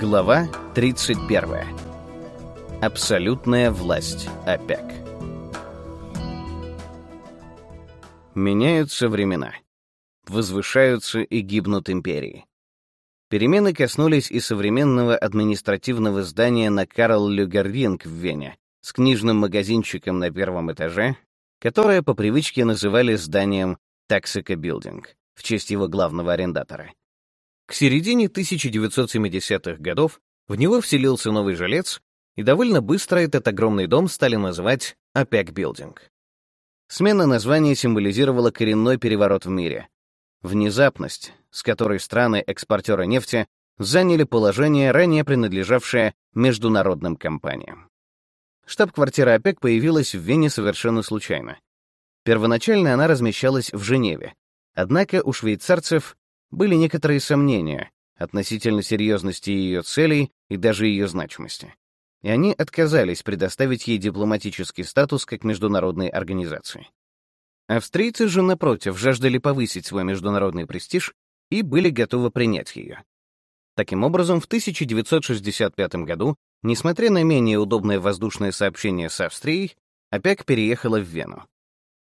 Глава 31. Абсолютная власть ОПЕК. Меняются времена. Возвышаются и гибнут империи. Перемены коснулись и современного административного здания на Карл Люгервинг в Вене с книжным магазинчиком на первом этаже, которое по привычке называли зданием Таксика Билдинг в честь его главного арендатора — к середине 1970-х годов в него вселился новый жилец, и довольно быстро этот огромный дом стали называть Building. Смена названия символизировала коренной переворот в мире. Внезапность, с которой страны-экспортеры нефти заняли положение, ранее принадлежавшее международным компаниям. Штаб-квартира ОПЕК появилась в Вене совершенно случайно. Первоначально она размещалась в Женеве, однако у швейцарцев были некоторые сомнения относительно серьезности ее целей и даже ее значимости. И они отказались предоставить ей дипломатический статус как международной организации. Австрийцы же, напротив, жаждали повысить свой международный престиж и были готовы принять ее. Таким образом, в 1965 году, несмотря на менее удобное воздушное сообщение с Австрией, ОПЕК переехала в Вену.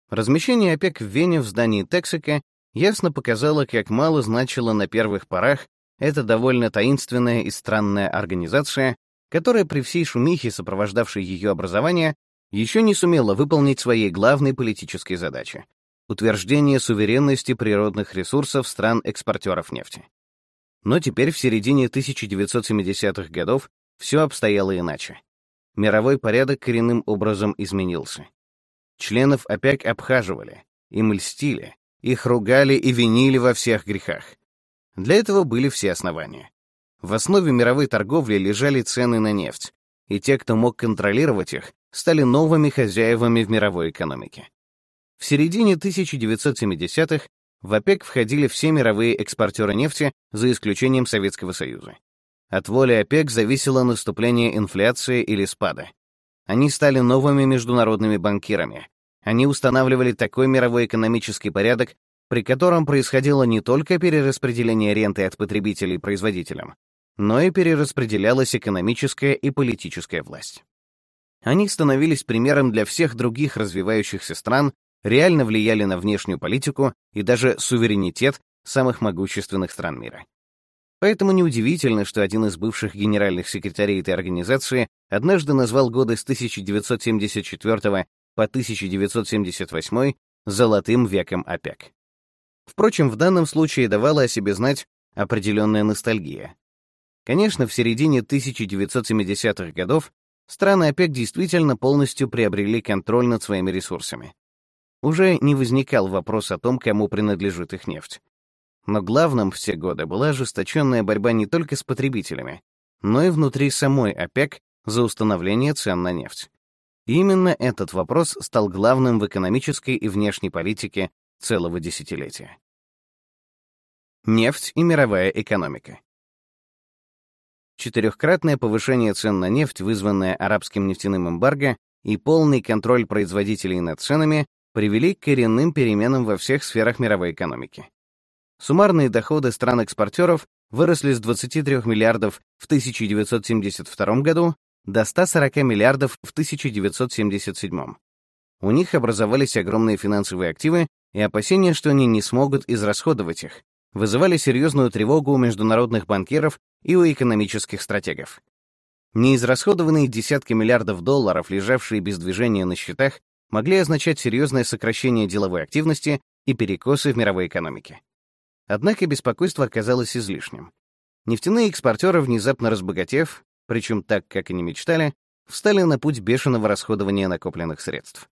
Размещение ОПЕК в Вене в здании Тексика ясно показала, как мало значила на первых порах эта довольно таинственная и странная организация, которая при всей шумихе, сопровождавшей ее образование, еще не сумела выполнить своей главной политической задачи — утверждение суверенности природных ресурсов стран-экспортеров нефти. Но теперь, в середине 1970-х годов, все обстояло иначе. Мировой порядок коренным образом изменился. Членов ОПЕК обхаживали, им льстили, их ругали и винили во всех грехах. Для этого были все основания. В основе мировой торговли лежали цены на нефть, и те, кто мог контролировать их, стали новыми хозяевами в мировой экономике. В середине 1970-х в ОПЕК входили все мировые экспортеры нефти, за исключением Советского Союза. От воли ОПЕК зависело наступление инфляции или спада. Они стали новыми международными банкирами, они устанавливали такой мировой экономический порядок, при котором происходило не только перераспределение ренты от потребителей производителям, но и перераспределялась экономическая и политическая власть. Они становились примером для всех других развивающихся стран, реально влияли на внешнюю политику и даже суверенитет самых могущественных стран мира. Поэтому неудивительно, что один из бывших генеральных секретарей этой организации однажды назвал годы с 1974 по 1978 золотым веком ОПЕК. Впрочем, в данном случае давала о себе знать определенная ностальгия. Конечно, в середине 1970-х годов страны ОПЕК действительно полностью приобрели контроль над своими ресурсами. Уже не возникал вопрос о том, кому принадлежит их нефть. Но главным все годы была ожесточенная борьба не только с потребителями, но и внутри самой ОПЕК за установление цен на нефть. Именно этот вопрос стал главным в экономической и внешней политике целого десятилетия. Нефть и мировая экономика. Четырехкратное повышение цен на нефть, вызванное арабским нефтяным эмбарго, и полный контроль производителей над ценами привели к коренным переменам во всех сферах мировой экономики. Суммарные доходы стран-экспортеров выросли с 23 миллиардов в 1972 году до 140 миллиардов в 1977. У них образовались огромные финансовые активы, и опасения, что они не смогут израсходовать их, вызывали серьезную тревогу у международных банкиров и у экономических стратегов. Неизрасходованные десятки миллиардов долларов, лежавшие без движения на счетах, могли означать серьезное сокращение деловой активности и перекосы в мировой экономике. Однако беспокойство оказалось излишним. Нефтяные экспортеры, внезапно разбогатев, причем так, как и не мечтали, встали на путь бешеного расходования накопленных средств.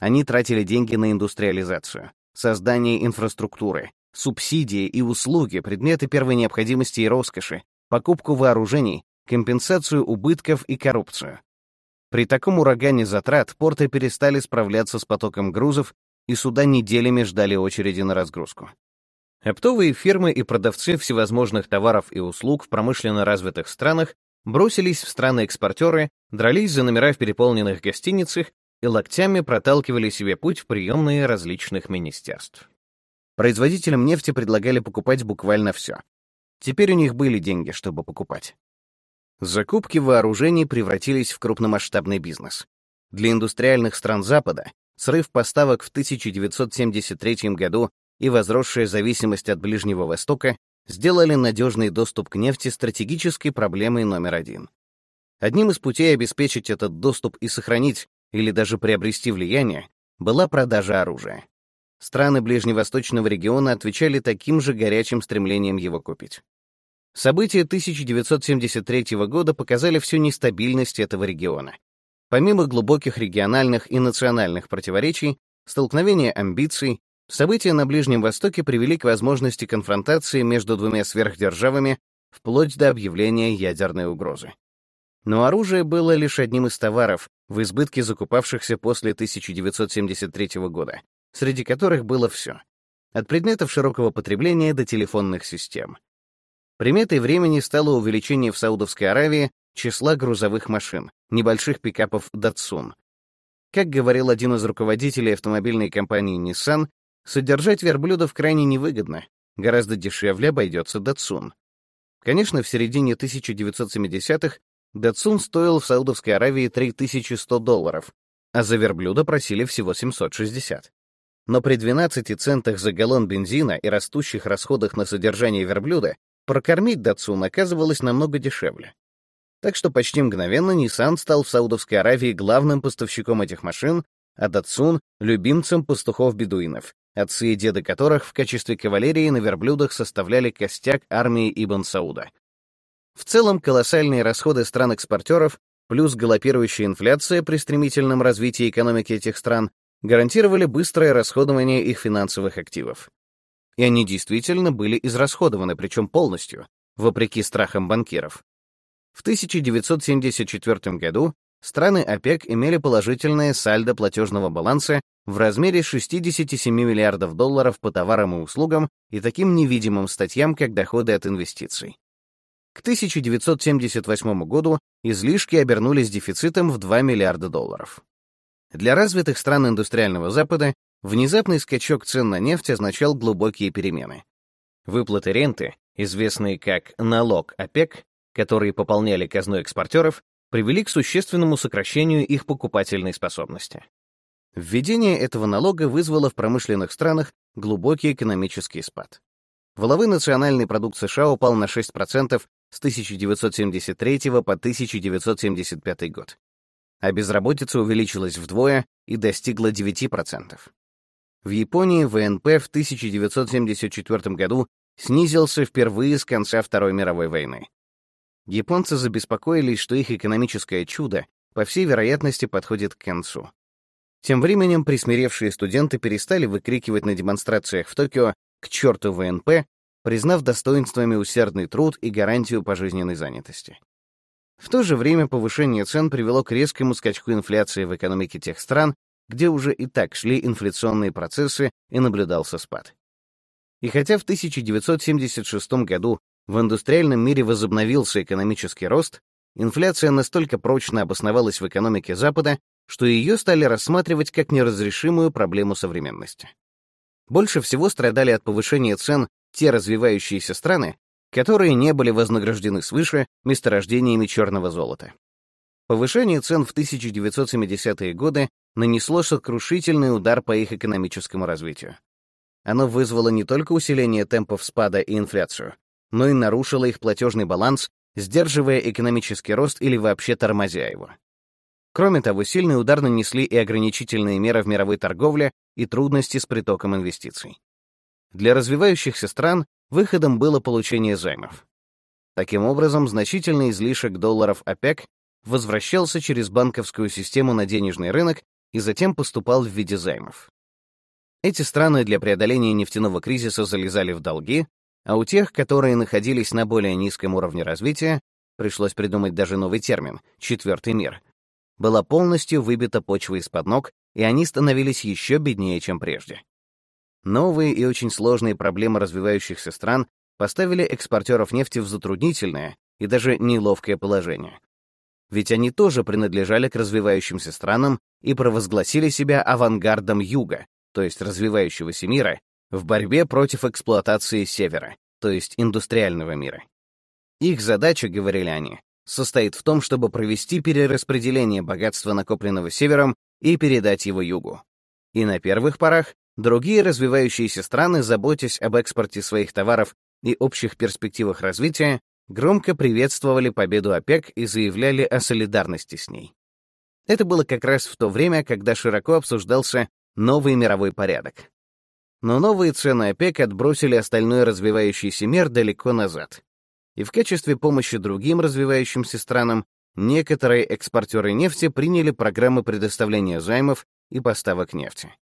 Они тратили деньги на индустриализацию, создание инфраструктуры, субсидии и услуги, предметы первой необходимости и роскоши, покупку вооружений, компенсацию убытков и коррупцию. При таком урагане затрат порты перестали справляться с потоком грузов, и суда неделями ждали очереди на разгрузку. Оптовые фирмы и продавцы всевозможных товаров и услуг в промышленно развитых странах бросились в страны-экспортеры, дрались за номера в переполненных гостиницах и локтями проталкивали себе путь в приемные различных министерств. Производителям нефти предлагали покупать буквально все. Теперь у них были деньги, чтобы покупать. Закупки вооружений превратились в крупномасштабный бизнес. Для индустриальных стран Запада срыв поставок в 1973 году и возросшая зависимость от Ближнего Востока сделали надежный доступ к нефти стратегической проблемой номер один. Одним из путей обеспечить этот доступ и сохранить или даже приобрести влияние была продажа оружия. Страны ближневосточного региона отвечали таким же горячим стремлением его купить. События 1973 года показали всю нестабильность этого региона. Помимо глубоких региональных и национальных противоречий, столкновения амбиций, события на Ближнем Востоке привели к возможности конфронтации между двумя сверхдержавами вплоть до объявления ядерной угрозы. Но оружие было лишь одним из товаров, в избытке закупавшихся после 1973 года, среди которых было все. От предметов широкого потребления до телефонных систем. Приметой времени стало увеличение в Саудовской Аравии числа грузовых машин, небольших пикапов Datsun. Как говорил один из руководителей автомобильной компании Nissan, содержать верблюдов крайне невыгодно, гораздо дешевле обойдется Datsun. Конечно, в середине 1970-х Datsun стоил в Саудовской Аравии 3100 долларов, а за верблюда просили всего 760. Но при 12 центах за галлон бензина и растущих расходах на содержание верблюда прокормить Datsun оказывалось намного дешевле. Так что почти мгновенно Nissan стал в Саудовской Аравии главным поставщиком этих машин, а Datsun — любимцем пастухов-бедуинов, отцы и деды которых в качестве кавалерии на верблюдах составляли костяк армии Ибн Сауда. В целом, колоссальные расходы стран-экспортеров плюс галопирующая инфляция при стремительном развитии экономики этих стран гарантировали быстрое расходование их финансовых активов. И они действительно были израсходованы, причем полностью, вопреки страхам банкиров. В 1974 году страны ОПЕК имели положительное сальдо платежного баланса в размере 67 миллиардов долларов по товарам и услугам и таким невидимым статьям, как доходы от инвестиций. К 1978 году излишки обернулись дефицитом в 2 миллиарда долларов. Для развитых стран индустриального Запада внезапный скачок цен на нефть означал глубокие перемены. Выплаты ренты, известные как налог ОПЕК, которые пополняли казну экспортеров, привели к существенному сокращению их покупательной способности. Введение этого налога вызвало в промышленных странах глубокий экономический спад. Воловой национальный продукт США упал на 6% с 1973 по 1975 год, а безработица увеличилась вдвое и достигла 9%. В Японии ВНП в 1974 году снизился впервые с конца Второй мировой войны. Японцы забеспокоились, что их экономическое чудо, по всей вероятности, подходит к концу. Тем временем присмиревшие студенты перестали выкрикивать на демонстрациях в Токио «К черту ВНП!», признав достоинствами усердный труд и гарантию пожизненной занятости. В то же время повышение цен привело к резкому скачку инфляции в экономике тех стран, где уже и так шли инфляционные процессы и наблюдался спад. И хотя в 1976 году в индустриальном мире возобновился экономический рост, инфляция настолько прочно обосновалась в экономике Запада, что ее стали рассматривать как неразрешимую проблему современности. Больше всего страдали от повышения цен те развивающиеся страны, которые не были вознаграждены свыше месторождениями черного золота. Повышение цен в 1970-е годы нанесло сокрушительный удар по их экономическому развитию. Оно вызвало не только усиление темпов спада и инфляцию, но и нарушила их платежный баланс, сдерживая экономический рост или вообще тормозя его. Кроме того, сильный удар нанесли и ограничительные меры в мировой торговле и трудности с притоком инвестиций. Для развивающихся стран выходом было получение займов. Таким образом, значительный излишек долларов ОПЕК возвращался через банковскую систему на денежный рынок и затем поступал в виде займов. Эти страны для преодоления нефтяного кризиса залезали в долги, а у тех, которые находились на более низком уровне развития, пришлось придумать даже новый термин — «четвертый мир», была полностью выбита почва из-под ног, и они становились еще беднее, чем прежде. Новые и очень сложные проблемы развивающихся стран поставили экспортеров нефти в затруднительное и даже неловкое положение. Ведь они тоже принадлежали к развивающимся странам и провозгласили себя авангардом Юга, то есть развивающегося мира, в борьбе против эксплуатации Севера, то есть индустриального мира. Их задача, говорили они, состоит в том, чтобы провести перераспределение богатства, накопленного севером, и передать его югу. И на первых порах другие развивающиеся страны, заботясь об экспорте своих товаров и общих перспективах развития, громко приветствовали победу ОПЕК и заявляли о солидарности с ней. Это было как раз в то время, когда широко обсуждался новый мировой порядок. Но новые цены ОПЕК отбросили остальной развивающийся мир далеко назад. И в качестве помощи другим развивающимся странам некоторые экспортеры нефти приняли программы предоставления займов и поставок нефти.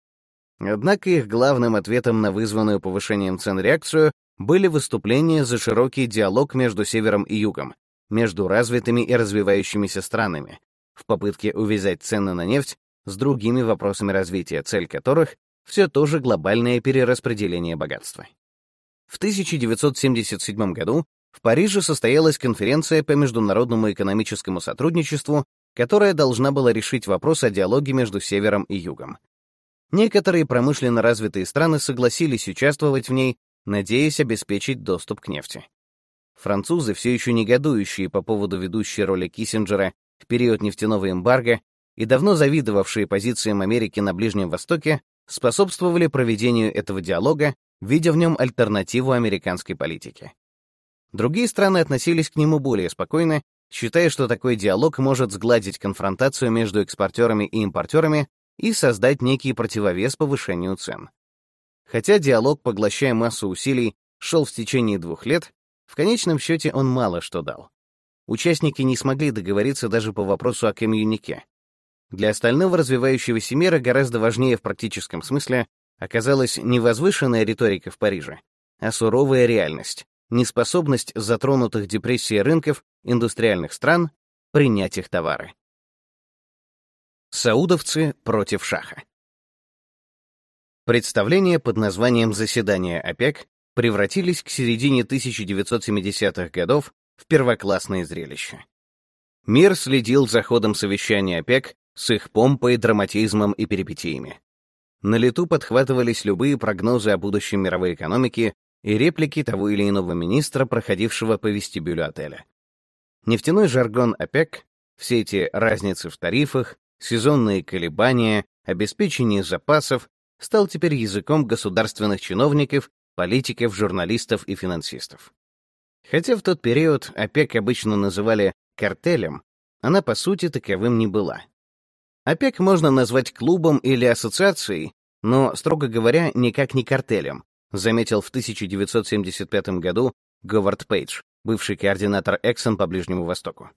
Однако их главным ответом на вызванную повышением цен реакцию были выступления за широкий диалог между Севером и Югом, между развитыми и развивающимися странами, в попытке увязать цены на нефть с другими вопросами развития, цель которых — все то же глобальное перераспределение богатства. В 1977 году в Париже состоялась конференция по международному экономическому сотрудничеству, которая должна была решить вопрос о диалоге между Севером и Югом. Некоторые промышленно развитые страны согласились участвовать в ней, надеясь обеспечить доступ к нефти. Французы, все еще негодующие по поводу ведущей роли Киссинджера в период нефтяного эмбарго и давно завидовавшие позициям Америки на Ближнем Востоке, способствовали проведению этого диалога, видя в нем альтернативу американской политике. Другие страны относились к нему более спокойно, считая, что такой диалог может сгладить конфронтацию между экспортерами и импортерами и создать некий противовес повышению цен. Хотя диалог, поглощая массу усилий, шел в течение двух лет, в конечном счете он мало что дал. Участники не смогли договориться даже по вопросу о коммюнике. Для остального развивающегося мира гораздо важнее в практическом смысле оказалась не возвышенная риторика в Париже, а суровая реальность, неспособность затронутых депрессией рынков индустриальных стран принять их товары. Саудовцы против Шаха. Представления под названием «Заседание ОПЕК» превратились к середине 1970-х годов в первоклассное зрелище. Мир следил за ходом совещания ОПЕК с их помпой, драматизмом и перипетиями. На лету подхватывались любые прогнозы о будущем мировой экономики и реплики того или иного министра, проходившего по вестибюлю отеля. Нефтяной жаргон ОПЕК, все эти разницы в тарифах, сезонные колебания, обеспечение запасов стал теперь языком государственных чиновников, политиков, журналистов и финансистов. Хотя в тот период ОПЕК обычно называли картелем, она по сути таковым не была. ОПЕК можно назвать клубом или ассоциацией, но, строго говоря, никак не картелем, заметил в 1975 году Говард Пейдж, бывший координатор Exxon по Ближнему Востоку.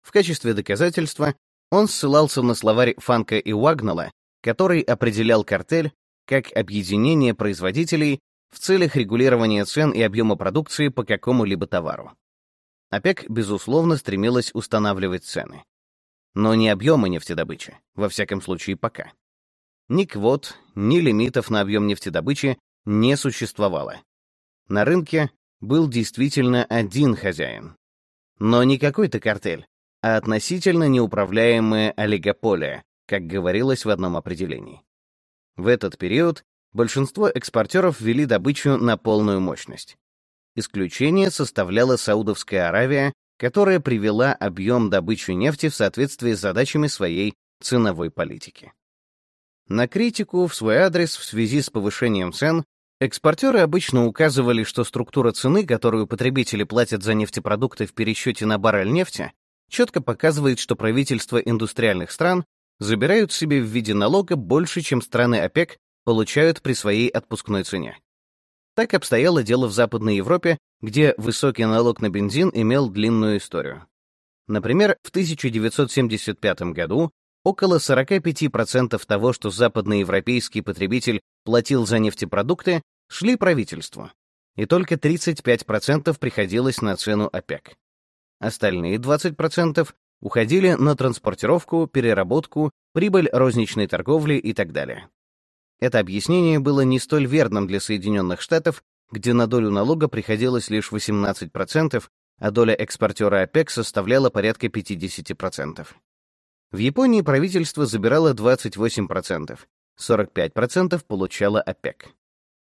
В качестве доказательства он ссылался на словарь Фанка и Уагнала, который определял картель как объединение производителей в целях регулирования цен и объема продукции по какому-либо товару. ОПЕК, безусловно, стремилась устанавливать цены. Но не объемы нефтедобычи, во всяком случае пока. Ни квот, ни лимитов на объем нефтедобычи не существовало. На рынке был действительно один хозяин. Но не какой-то картель, а относительно неуправляемое олигополия, как говорилось в одном определении. В этот период большинство экспортеров вели добычу на полную мощность. Исключение составляла Саудовская Аравия, которая привела объем добычи нефти в соответствии с задачами своей ценовой политики. На критику в свой адрес в связи с повышением цен экспортеры обычно указывали, что структура цены, которую потребители платят за нефтепродукты в пересчете на баррель нефти, четко показывает, что правительства индустриальных стран забирают себе в виде налога больше, чем страны ОПЕК получают при своей отпускной цене. Так обстояло дело в Западной Европе, где высокий налог на бензин имел длинную историю. Например, в 1975 году около 45% того, что западноевропейский потребитель платил за нефтепродукты, шли правительству, и только 35% приходилось на цену ОПЕК. Остальные 20% уходили на транспортировку, переработку, прибыль розничной торговли и так далее. Это объяснение было не столь верным для Соединенных Штатов, где на долю налога приходилось лишь 18%, а доля экспортера ОПЕК составляла порядка 50%. В Японии правительство забирало 28%, 45% получало ОПЕК.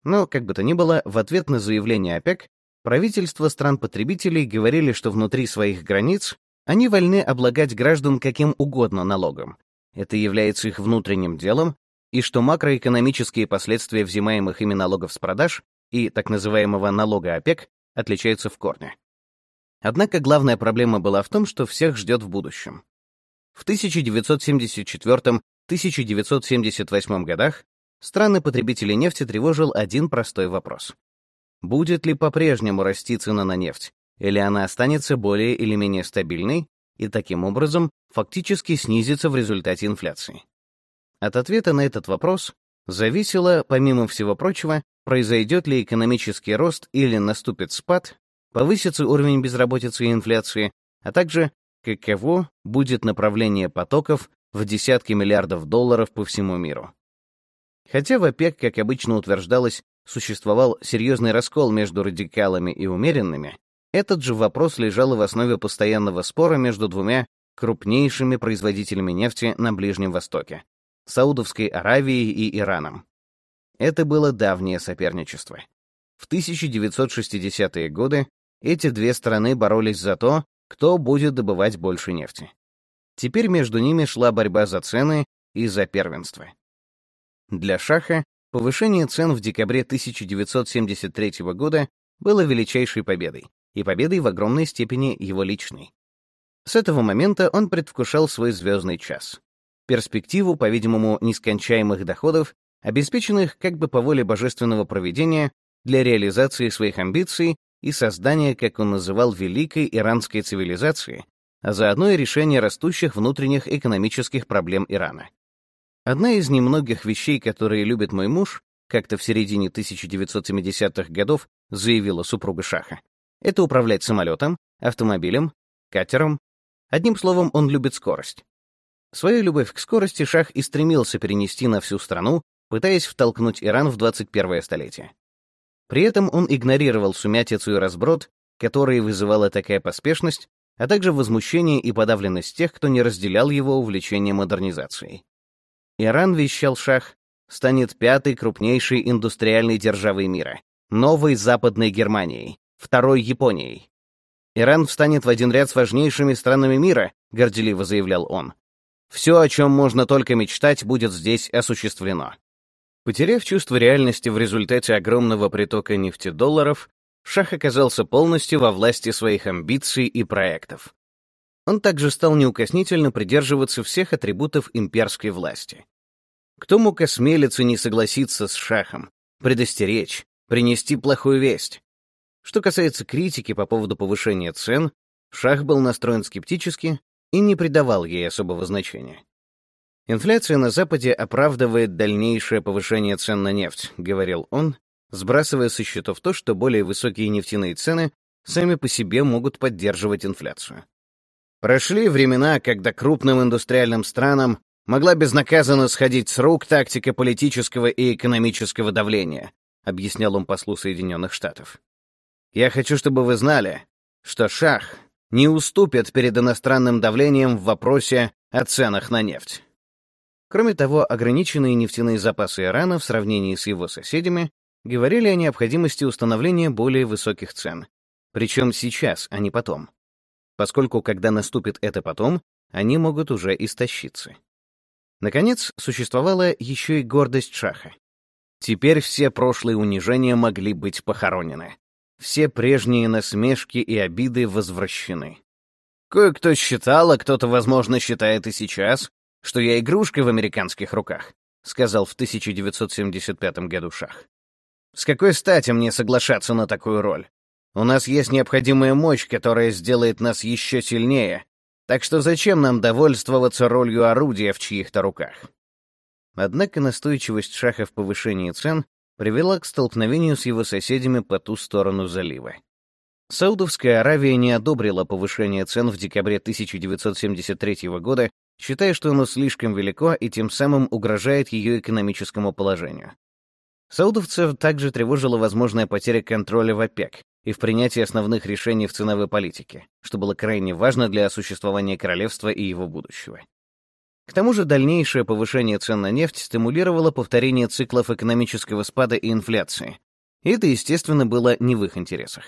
Но, как бы то ни было, в ответ на заявление ОПЕК, правительства стран-потребителей говорили, что внутри своих границ Они вольны облагать граждан каким угодно налогом. Это является их внутренним делом, и что макроэкономические последствия взимаемых ими налогов с продаж и так называемого налога ОПЕК отличаются в корне. Однако главная проблема была в том, что всех ждет в будущем. В 1974-1978 годах страны-потребители нефти тревожил один простой вопрос. Будет ли по-прежнему расти цена на нефть, или она останется более или менее стабильной и таким образом фактически снизится в результате инфляции? От ответа на этот вопрос зависело, помимо всего прочего, произойдет ли экономический рост или наступит спад, повысится уровень безработицы и инфляции, а также каково будет направление потоков в десятки миллиардов долларов по всему миру. Хотя в ОПЕК, как обычно утверждалось, существовал серьезный раскол между радикалами и умеренными, этот же вопрос лежал в основе постоянного спора между двумя крупнейшими производителями нефти на Ближнем Востоке — Саудовской Аравией и Ираном. Это было давнее соперничество. В 1960-е годы эти две страны боролись за то, кто будет добывать больше нефти. Теперь между ними шла борьба за цены и за первенство. Для Шаха повышение цен в декабре 1973 года было величайшей победой, и победой в огромной степени его личной. С этого момента он предвкушал свой звездный час. Перспективу, по-видимому, нескончаемых доходов, обеспеченных как бы по воле божественного проведения для реализации своих амбиций и создания, как он называл, великой иранской цивилизации, а заодно и решения растущих внутренних экономических проблем Ирана. Одна из немногих вещей, которые любит мой муж, как-то в середине 1970-х годов заявила супруга Шаха, это управлять самолетом, автомобилем, катером. Одним словом, он любит скорость. Свою любовь к скорости Шах и стремился перенести на всю страну, пытаясь втолкнуть Иран в 21 столетие. При этом он игнорировал сумятицу и разброд, которые вызывала такая поспешность, а также возмущение и подавленность тех, кто не разделял его увлечение модернизацией. Иран, вещал Шах, станет пятой крупнейшей индустриальной державой мира, новой Западной Германией, второй Японией. Иран встанет в один ряд с важнейшими странами мира, горделиво заявлял он. Все, о чем можно только мечтать, будет здесь осуществлено. Потеряв чувство реальности в результате огромного притока нефтедолларов, Шах оказался полностью во власти своих амбиций и проектов. Он также стал неукоснительно придерживаться всех атрибутов имперской власти. Кто мог осмелиться не согласиться с Шахом, предостеречь, принести плохую весть? Что касается критики по поводу повышения цен, Шах был настроен скептически и не придавал ей особого значения. Инфляция на Западе оправдывает дальнейшее повышение цен на нефть, говорил он, сбрасывая со счетов то, что более высокие нефтяные цены сами по себе могут поддерживать инфляцию. Прошли времена, когда крупным индустриальным странам могла безнаказанно сходить с рук тактика политического и экономического давления, объяснял он послу Соединенных Штатов. Я хочу, чтобы вы знали, что Шах не уступит перед иностранным давлением в вопросе о ценах на нефть. Кроме того, ограниченные нефтяные запасы Ирана в сравнении с его соседями говорили о необходимости установления более высоких цен. Причем сейчас, а не потом. Поскольку, когда наступит это потом, они могут уже истощиться. Наконец, существовала еще и гордость Шаха. Теперь все прошлые унижения могли быть похоронены. Все прежние насмешки и обиды возвращены. Кое-кто считал, а кто-то, возможно, считает и сейчас, что я игрушка в американских руках», — сказал в 1975 году Шах. «С какой стати мне соглашаться на такую роль? У нас есть необходимая мощь, которая сделает нас еще сильнее, так что зачем нам довольствоваться ролью орудия в чьих-то руках?» Однако настойчивость Шаха в повышении цен привела к столкновению с его соседями по ту сторону залива. Саудовская Аравия не одобрила повышение цен в декабре 1973 года считая, что оно слишком велико и тем самым угрожает ее экономическому положению. Саудовцев также тревожила возможная потеря контроля в ОПЕК и в принятии основных решений в ценовой политике, что было крайне важно для осуществления королевства и его будущего. К тому же дальнейшее повышение цен на нефть стимулировало повторение циклов экономического спада и инфляции, и это, естественно, было не в их интересах.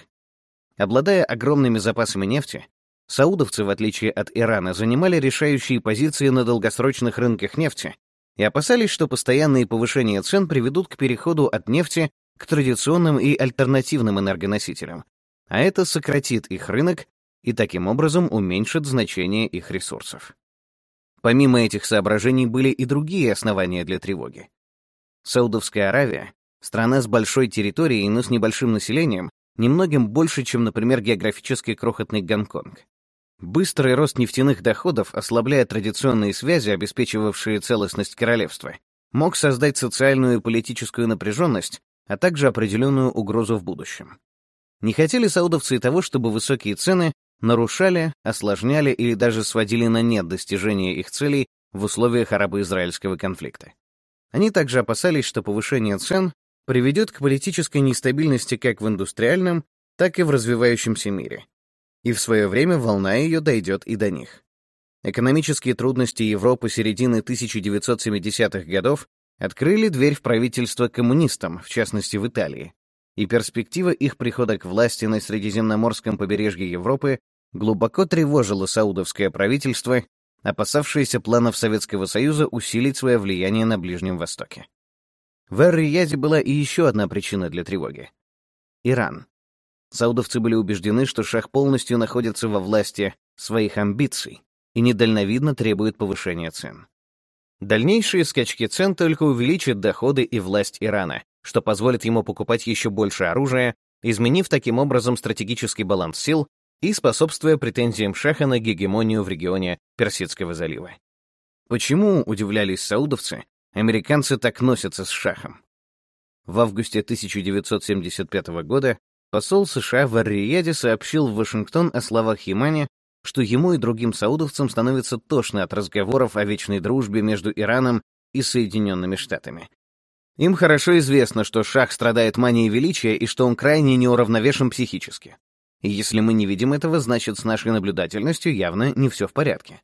Обладая огромными запасами нефти, Саудовцы, в отличие от Ирана, занимали решающие позиции на долгосрочных рынках нефти и опасались, что постоянные повышения цен приведут к переходу от нефти к традиционным и альтернативным энергоносителям, а это сократит их рынок и таким образом уменьшит значение их ресурсов. Помимо этих соображений были и другие основания для тревоги. Саудовская Аравия — страна с большой территорией, но с небольшим населением, немногим больше, чем, например, географически крохотный Гонконг. Быстрый рост нефтяных доходов, ослабляя традиционные связи, обеспечивавшие целостность королевства, мог создать социальную и политическую напряженность, а также определенную угрозу в будущем. Не хотели саудовцы того, чтобы высокие цены нарушали, осложняли или даже сводили на нет достижения их целей в условиях арабо-израильского конфликта. Они также опасались, что повышение цен приведет к политической нестабильности как в индустриальном, так и в развивающемся мире, и в свое время волна ее дойдет и до них. Экономические трудности Европы середины 1970-х годов открыли дверь в правительство коммунистам, в частности в Италии, и перспектива их прихода к власти на Средиземноморском побережье Европы глубоко тревожила саудовское правительство, опасавшееся планов Советского Союза усилить свое влияние на Ближнем Востоке. В Эр-Рияде была и еще одна причина для тревоги — Иран. Саудовцы были убеждены, что шах полностью находится во власти своих амбиций и недальновидно требует повышения цен. Дальнейшие скачки цен только увеличат доходы и власть Ирана, что позволит ему покупать еще больше оружия, изменив таким образом стратегический баланс сил и способствуя претензиям Шаха на гегемонию в регионе Персидского залива. Почему, удивлялись саудовцы, американцы так носятся с Шахом? В августе 1975 года Посол США в Ар-Рияде сообщил в Вашингтон о словах Ямани, что ему и другим саудовцам становится тошно от разговоров о вечной дружбе между Ираном и Соединенными Штатами. Им хорошо известно, что Шах страдает манией величия и что он крайне неуравновешен психически. Если мы не видим этого, значит, с нашей наблюдательностью явно не все в порядке.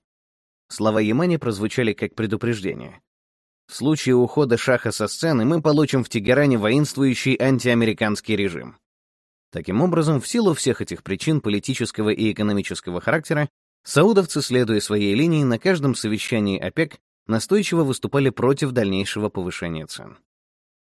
Слова Ямани прозвучали как предупреждение. В случае ухода Шаха со сцены мы получим в Тегеране воинствующий антиамериканский режим. Таким образом, в силу всех этих причин политического и экономического характера, саудовцы, следуя своей линии, на каждом совещании ОПЕК настойчиво выступали против дальнейшего повышения цен.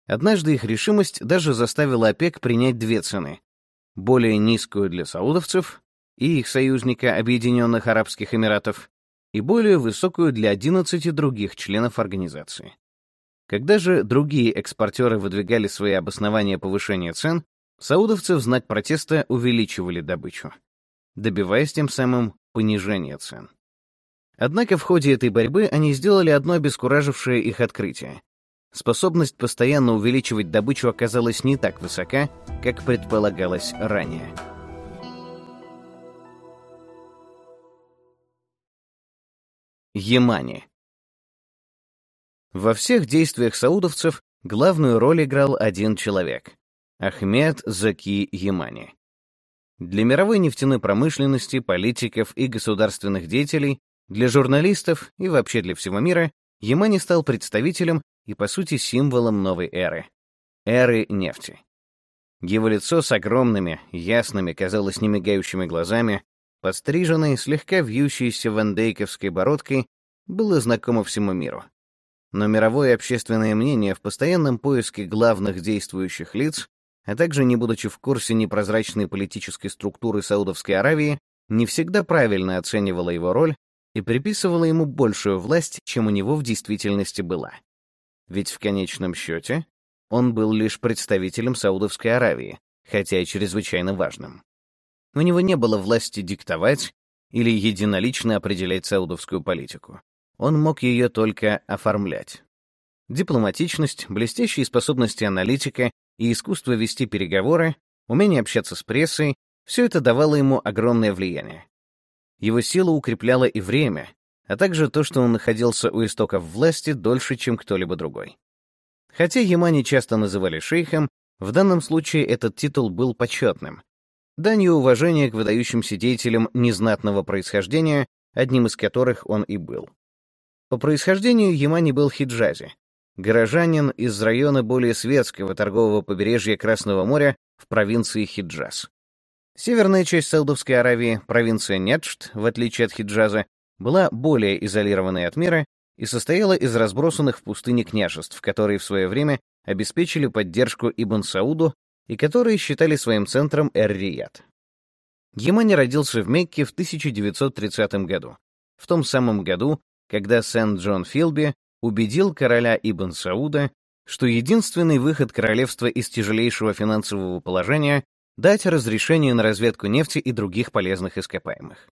Однажды их решимость даже заставила ОПЕК принять две цены — более низкую для саудовцев и их союзника Объединенных Арабских Эмиратов и более высокую для 11 других членов организации. Когда же другие экспортеры выдвигали свои обоснования повышения цен, Саудовцы в знак протеста увеличивали добычу, добиваясь тем самым понижения цен. Однако в ходе этой борьбы они сделали одно обескуражившее их открытие. Способность постоянно увеличивать добычу оказалась не так высока, как предполагалось ранее. Ямани Во всех действиях саудовцев главную роль играл один человек Ахмед Заки Ямани. Для мировой нефтяной промышленности, политиков и государственных деятелей, для журналистов и вообще для всего мира Ямани стал представителем и, по сути, символом новой эры — эры нефти. Его лицо с огромными, ясными, казалось, немигающими глазами, подстриженной, слегка вьющейся вандейковской бородкой, было знакомо всему миру. Но мировое общественное мнение в постоянном поиске главных действующих лиц а также не будучи в курсе непрозрачной политической структуры Саудовской Аравии, не всегда правильно оценивала его роль и приписывала ему большую власть, чем у него в действительности была. Ведь в конечном счете он был лишь представителем Саудовской Аравии, хотя и чрезвычайно важным. У него не было власти диктовать или единолично определять саудовскую политику. Он мог ее только оформлять. Дипломатичность, блестящие способности аналитика и искусство вести переговоры, умение общаться с прессой — все это давало ему огромное влияние. Его силу укрепляло и время, а также то, что он находился у истоков власти дольше, чем кто-либо другой. Хотя Ямани часто называли шейхом, в данном случае этот титул был почетным. Данью уважения к выдающимся деятелям незнатного происхождения, одним из которых он и был. По происхождению Ямани был хиджази, горожанин из района более светского торгового побережья Красного моря в провинции Хиджаз. Северная часть Саудовской Аравии, провинция Неджд, в отличие от Хиджаза, была более изолированной от мира и состояла из разбросанных в пустыне княжеств, которые в свое время обеспечили поддержку Ибн Сауду и которые считали своим центром Эр-Рияд. Ямани родился в Мекке в 1930 году, в том самом году, когда Сент-Джон Филби убедил короля Ибн Сауда, что единственный выход королевства из тяжелейшего финансового положения — дать разрешение на разведку нефти и других полезных ископаемых.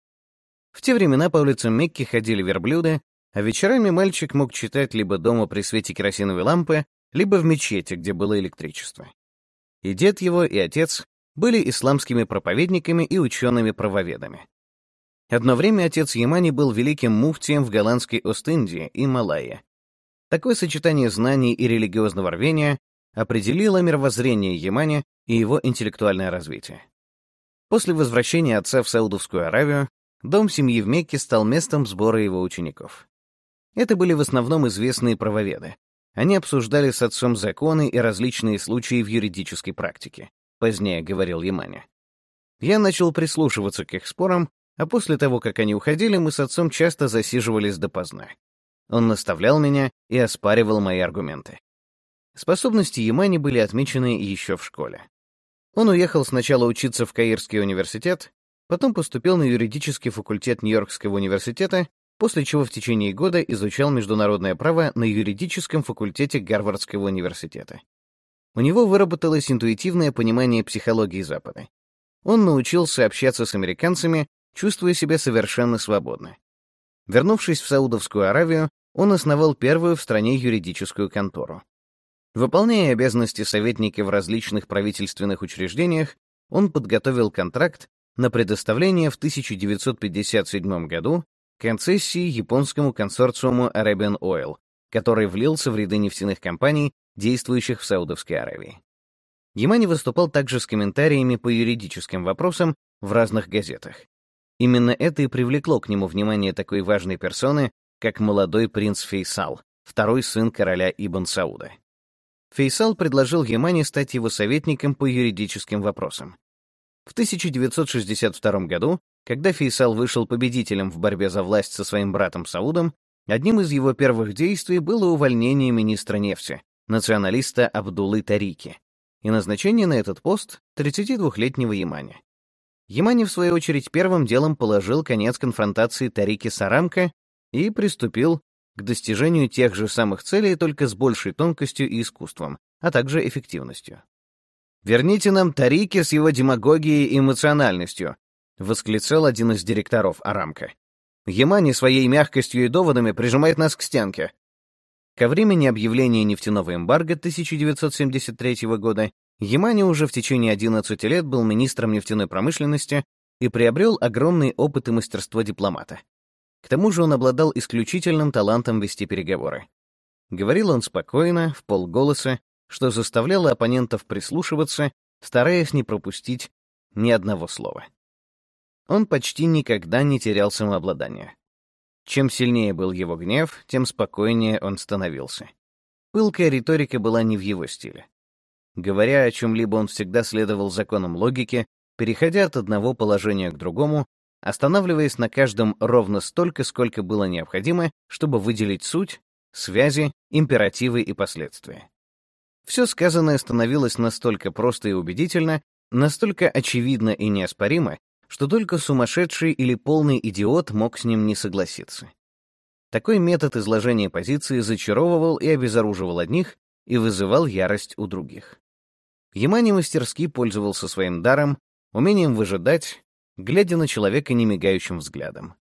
В те времена по улицам Мекки ходили верблюды, а вечерами мальчик мог читать либо дома при свете керосиновой лампы, либо в мечети, где было электричество. И дед его, и отец были исламскими проповедниками и учеными-правоведами. Одно время отец Ямани был великим муфтием в голландской Ост-Индии и Малайе. Такое сочетание знаний и религиозного рвения определило мировоззрение Ямани и его интеллектуальное развитие. После возвращения отца в Саудовскую Аравию дом семьи в Мекке стал местом сбора его учеников. Это были в основном известные правоведы. Они обсуждали с отцом законы и различные случаи в юридической практике, позднее говорил Яманя. Я начал прислушиваться к их спорам, а после того, как они уходили, мы с отцом часто засиживались допоздна. Он наставлял меня и оспаривал мои аргументы. Способности Ямани были отмечены еще в школе. Он уехал сначала учиться в Каирский университет, потом поступил на юридический факультет Нью-Йоркского университета, после чего в течение года изучал международное право на юридическом факультете Гарвардского университета. У него выработалось интуитивное понимание психологии Запада. Он научился общаться с американцами, чувствуя себя совершенно свободно. Вернувшись в Саудовскую Аравию, он основал первую в стране юридическую контору. Выполняя обязанности советника в различных правительственных учреждениях, он подготовил контракт на предоставление в 1957 году концессии японскому консорциуму Arabian Oil, который влился в ряды нефтяных компаний, действующих в Саудовской Аравии. Ямани выступал также с комментариями по юридическим вопросам в разных газетах. Именно это и привлекло к нему внимание такой важной персоны, как молодой принц Фейсал, второй сын короля Ибн Сауда. Фейсал предложил Ямани стать его советником по юридическим вопросам. В 1962 году, когда Фейсал вышел победителем в борьбе за власть со своим братом Саудом, одним из его первых действий было увольнение министра нефти, националиста Абдулы Тарики, и назначение на этот пост 32-летнего Ямани. Ямани, в свою очередь, первым делом положил конец конфронтации Тарики с Арамко и приступил к достижению тех же самых целей, только с большей тонкостью и искусством, а также эффективностью. «Верните нам Тарики с его демагогией и эмоциональностью», — восклицал один из директоров Арамка. «Ямани своей мягкостью и доводами прижимает нас к стенке». Ко времени объявления нефтяного эмбарго 1973 года Ямани уже в течение 11 лет был министром нефтяной промышленности и приобрел огромный опыт и мастерство дипломата. К тому же он обладал исключительным талантом вести переговоры. Говорил он спокойно, в полголоса, что заставляло оппонентов прислушиваться, стараясь не пропустить ни одного слова. Он почти никогда не терял самообладание. Чем сильнее был его гнев, тем спокойнее он становился. Пылкая риторика была не в его стиле. Говоря о чем-либо, он всегда следовал законам логики, переходя от одного положения к другому, останавливаясь на каждом ровно столько, сколько было необходимо, чтобы выделить суть, связи, императивы и последствия. Все сказанное становилось настолько просто и убедительно, настолько очевидно и неоспоримо, что только сумасшедший или полный идиот мог с ним не согласиться. Такой метод изложения позиции зачаровывал и обезоруживал одних и вызывал ярость у других. Ямани мастерски пользовался своим даром, умением выжидать, глядя на человека немигающим взглядом.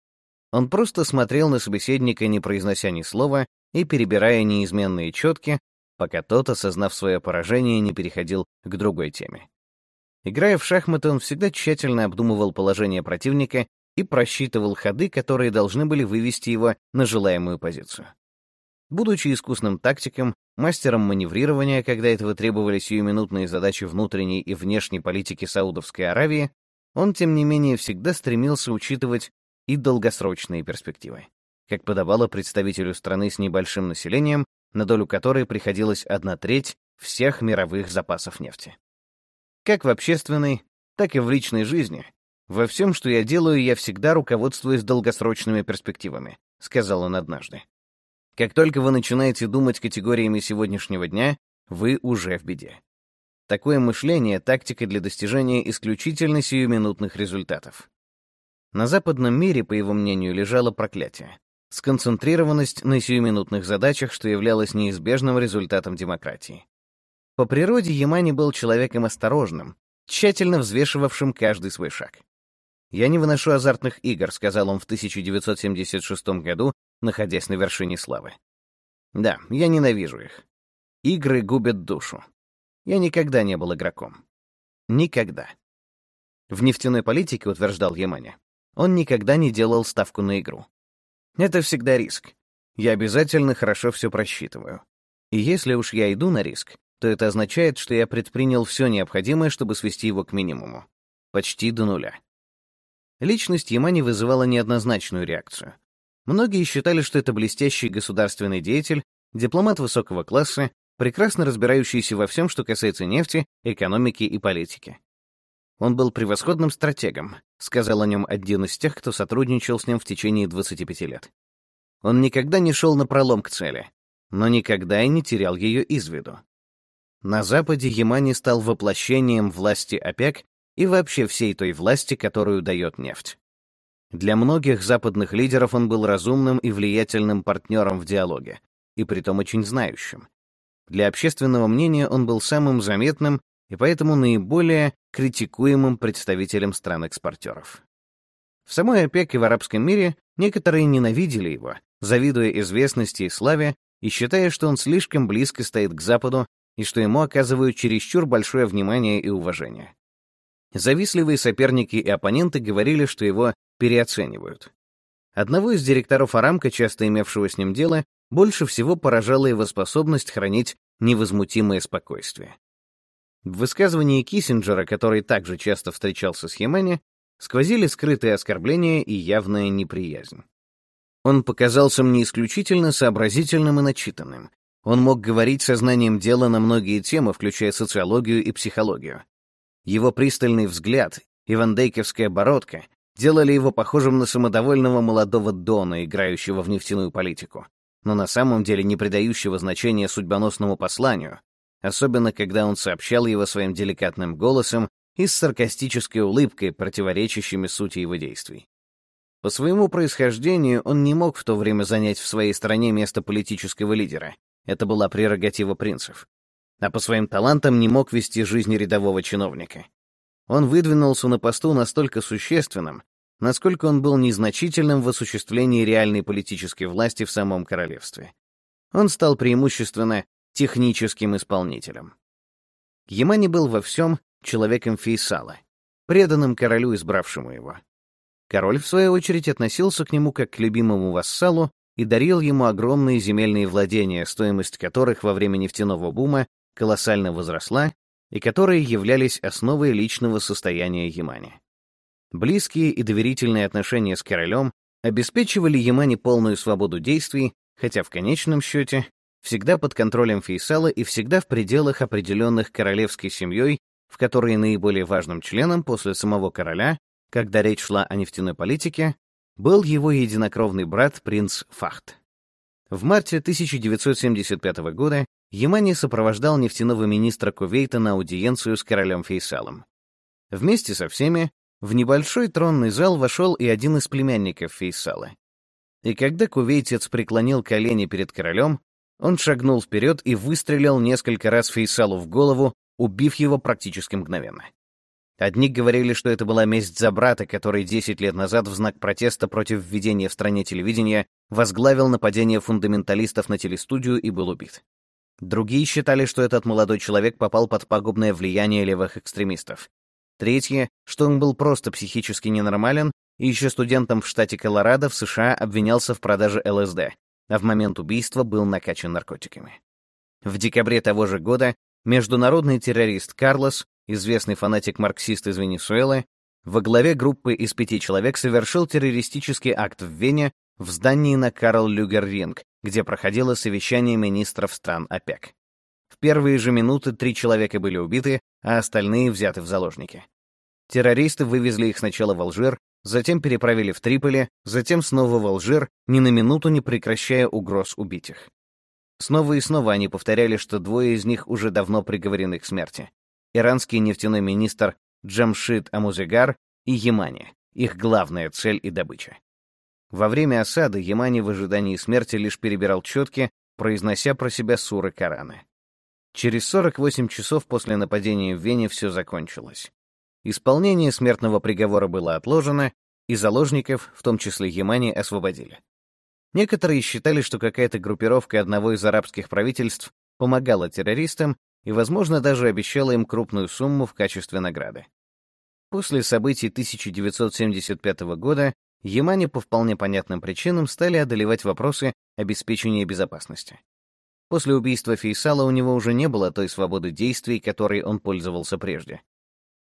Он просто смотрел на собеседника, не произнося ни слова и перебирая неизменные четки, пока тот, осознав свое поражение, не переходил к другой теме. Играя в шахматы, он всегда тщательно обдумывал положение противника и просчитывал ходы, которые должны были вывести его на желаемую позицию. Будучи искусным тактиком, мастером маневрирования, когда этого требовали сиюминутные задачи внутренней и внешней политики Саудовской Аравии, он, тем не менее, всегда стремился учитывать и долгосрочные перспективы, как подобало представителю страны с небольшим населением, на долю которой приходилась одна треть всех мировых запасов нефти. Как в общественной, так и в личной жизни. Во всем, что я делаю, я всегда руководствуюсь долгосрочными перспективами, сказал он однажды. Как только вы начинаете думать категориями сегодняшнего дня, вы уже в беде. Такое мышление — тактика для достижения исключительно сиюминутных результатов. На западном мире, по его мнению, лежало проклятие — сконцентрированность на сиюминутных задачах, что являлось неизбежным результатом демократии. По природе Ямани был человеком осторожным, тщательно взвешивавшим каждый свой шаг. «Я не выношу азартных игр», — сказал он в 1976 году, находясь на вершине славы. «Да, я ненавижу их. Игры губят душу. Я никогда не был игроком. Никогда. В нефтяной политике, утверждал Яманя, он никогда не делал ставку на игру. Это всегда риск. Я обязательно хорошо все просчитываю. И если уж я иду на риск, то это означает, что я предпринял все необходимое, чтобы свести его к минимуму. Почти до нуля. Личность Ямани вызывала неоднозначную реакцию. Многие считали, что это блестящий государственный деятель, дипломат высокого класса, прекрасно разбирающийся во всем, что касается нефти, экономики и политики. Он был превосходным стратегом, сказал о нем один из тех, кто сотрудничал с ним в течение 25 лет. Он никогда не шел на пролом к цели, но никогда и не терял ее из виду. На Западе Ямани стал воплощением власти ОПЕК и вообще всей той власти, которую дает нефть. Для многих западных лидеров он был разумным и влиятельным партнером в диалоге, и притом очень знающим. Для общественного мнения он был самым заметным и поэтому наиболее критикуемым представителем стран-экспортеров. В самой ОПЕК и в арабском мире некоторые ненавидели его, завидуя известности и славе и считая, что он слишком близко стоит к Западу и что ему оказывают чересчур большое внимание и уважение. Завистливые соперники и оппоненты говорили, что его переоценивают. Одного из директоров Арамка, часто имевшего с ним дело, больше всего поражала его способность хранить невозмутимое спокойствие. В высказывании Киссинджера, который также часто встречался с Йемене, сквозили скрытые оскорбления и явная неприязнь. Он показался мне исключительно сообразительным и начитанным. Он мог говорить сознанием дела на многие темы, включая социологию и психологию. Его пристальный взгляд и вандейковская бородка делали его похожим на самодовольного молодого Дона, играющего в нефтяную политику но на самом деле не придающего значения судьбоносному посланию, особенно когда он сообщал его своим деликатным голосом и с саркастической улыбкой, противоречащими сути его действий. По своему происхождению он не мог в то время занять в своей стране место политического лидера. Это была прерогатива принцев. А по своим талантам не мог вести жизнь рядового чиновника. Он выдвинулся на посту настолько существенным, насколько он был незначительным в осуществлении реальной политической власти в самом королевстве. Он стал преимущественно техническим исполнителем. Ямани был во всем человеком Фейсала, преданным королю, избравшему его. Король, в свою очередь, относился к нему как к любимому вассалу и дарил ему огромные земельные владения, стоимость которых во время нефтяного бума колоссально возросла и которые являлись основой личного состояния Ямани. Близкие и доверительные отношения с королем обеспечивали Ямане полную свободу действий, хотя в конечном счете всегда под контролем Фейсала и всегда в пределах определенных королевской семьей, в которой наиболее важным членом после самого короля, когда речь шла о нефтяной политике, был его единокровный брат принц Фахт. В марте 1975 года Ямани сопровождал нефтяного министра Кувейта на аудиенцию с королем Фейсалом. Вместе со всеми в небольшой тронный зал вошел и один из племянников Фейсала. И когда кувейтец преклонил колени перед королем, он шагнул вперед и выстрелил несколько раз Фейсалу в голову, убив его практически мгновенно. Одни говорили, что это была месть за брата, который 10 лет назад в знак протеста против введения в стране телевидения возглавил нападение фундаменталистов на телестудию и был убит. Другие считали, что этот молодой человек попал под пагубное влияние левых экстремистов. Третье, что он был просто психически ненормален и еще студентом в штате Колорадо в США обвинялся в продаже ЛСД, а в момент убийства был накачан наркотиками. В декабре того же года международный террорист Карлос, известный фанатик-марксист из Венесуэлы, во главе группы из пяти человек совершил террористический акт в Вене в здании на Карл Люгер-Ринг, где проходило совещание министров стран ОПЕК. В первые же минуты три человека были убиты, а остальные взяты в заложники. Террористы вывезли их сначала в Алжир, затем переправили в Триполи, затем снова в Алжир, ни на минуту не прекращая угроз убить их. Снова и снова они повторяли, что двое из них уже давно приговорены к смерти. Иранский нефтяной министр Джамшид Амузегар и Ямани, их главная цель и добыча. Во время осады Ямани в ожидании смерти лишь перебирал четки, произнося про себя суры Корана. Через 48 часов после нападения в Вене все закончилось. Исполнение смертного приговора было отложено, и заложников, в том числе Ямани, освободили. Некоторые считали, что какая-то группировка одного из арабских правительств помогала террористам и, возможно, даже обещала им крупную сумму в качестве награды. После событий 1975 года Ямани по вполне понятным причинам стали одолевать вопросы обеспечения безопасности. После убийства Фейсала у него уже не было той свободы действий, которой он пользовался прежде.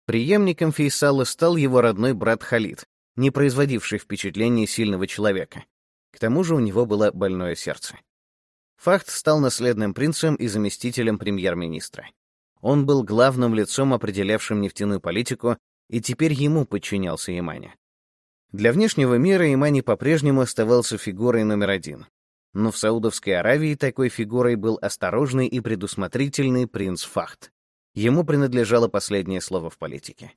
Приемником Фейсала стал его родной брат Халид, не производивший впечатления сильного человека. К тому же у него было больное сердце. Фахт стал наследным принцем и заместителем премьер-министра. Он был главным лицом, определявшим нефтяную политику, и теперь ему подчинялся Ямани. Для внешнего мира Имани по-прежнему оставался фигурой номер один. Но в Саудовской Аравии такой фигурой был осторожный и предусмотрительный принц Фахт. Ему принадлежало последнее слово в политике.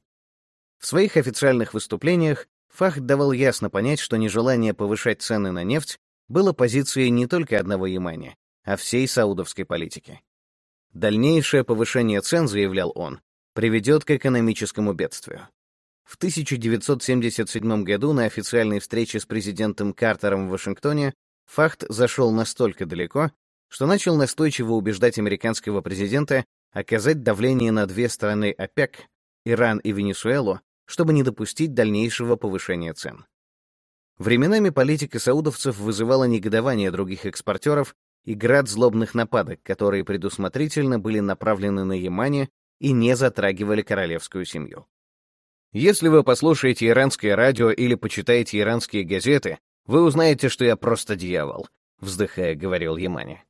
В своих официальных выступлениях Фахт давал ясно понять, что нежелание повышать цены на нефть было позицией не только одного Ямани, а всей саудовской политики. Дальнейшее повышение цен, заявлял он, приведет к экономическому бедствию. В 1977 году на официальной встрече с президентом Картером в Вашингтоне Фахт зашел настолько далеко, что начал настойчиво убеждать американского президента оказать давление на две страны ОПЕК, Иран и Венесуэлу, чтобы не допустить дальнейшего повышения цен. Временами политика саудовцев вызывала негодование других экспортеров и град злобных нападок, которые предусмотрительно были направлены на Ямане и не затрагивали королевскую семью. Если вы послушаете иранское радио или почитаете иранские газеты, вы узнаете, что я просто дьявол», — вздыхая, говорил Ямани.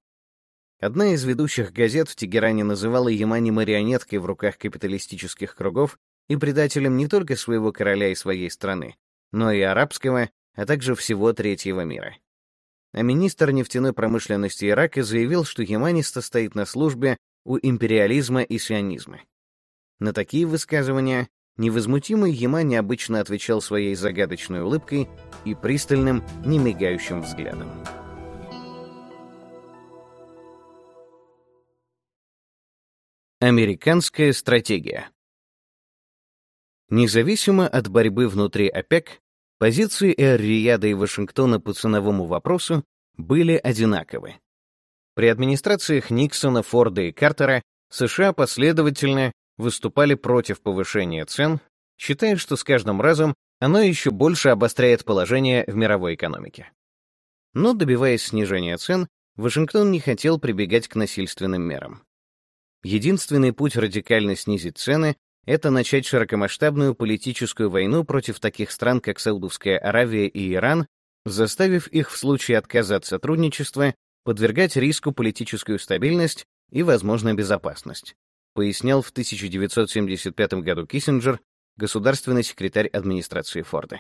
Одна из ведущих газет в Тегеране называла Ямани марионеткой в руках капиталистических кругов и предателем не только своего короля и своей страны, но и арабского, а также всего третьего мира. А министр нефтяной промышленности Ирака заявил, что Ямани стоит на службе у империализма и сионизма. На такие высказывания Невозмутимый Яма необычно отвечал своей загадочной улыбкой и пристальным, немигающим взглядом. Американская стратегия Независимо от борьбы внутри ОПЕК, позиции Эр-Рияда и Вашингтона по ценовому вопросу были одинаковы. При администрациях Никсона, Форда и Картера США последовательно выступали против повышения цен, считая, что с каждым разом оно еще больше обостряет положение в мировой экономике. Но, добиваясь снижения цен, Вашингтон не хотел прибегать к насильственным мерам. Единственный путь радикально снизить цены — это начать широкомасштабную политическую войну против таких стран, как Саудовская Аравия и Иран, заставив их в случае отказа от сотрудничества подвергать риску политическую стабильность и, возможно, безопасность пояснял в 1975 году Киссинджер, государственный секретарь администрации Форда.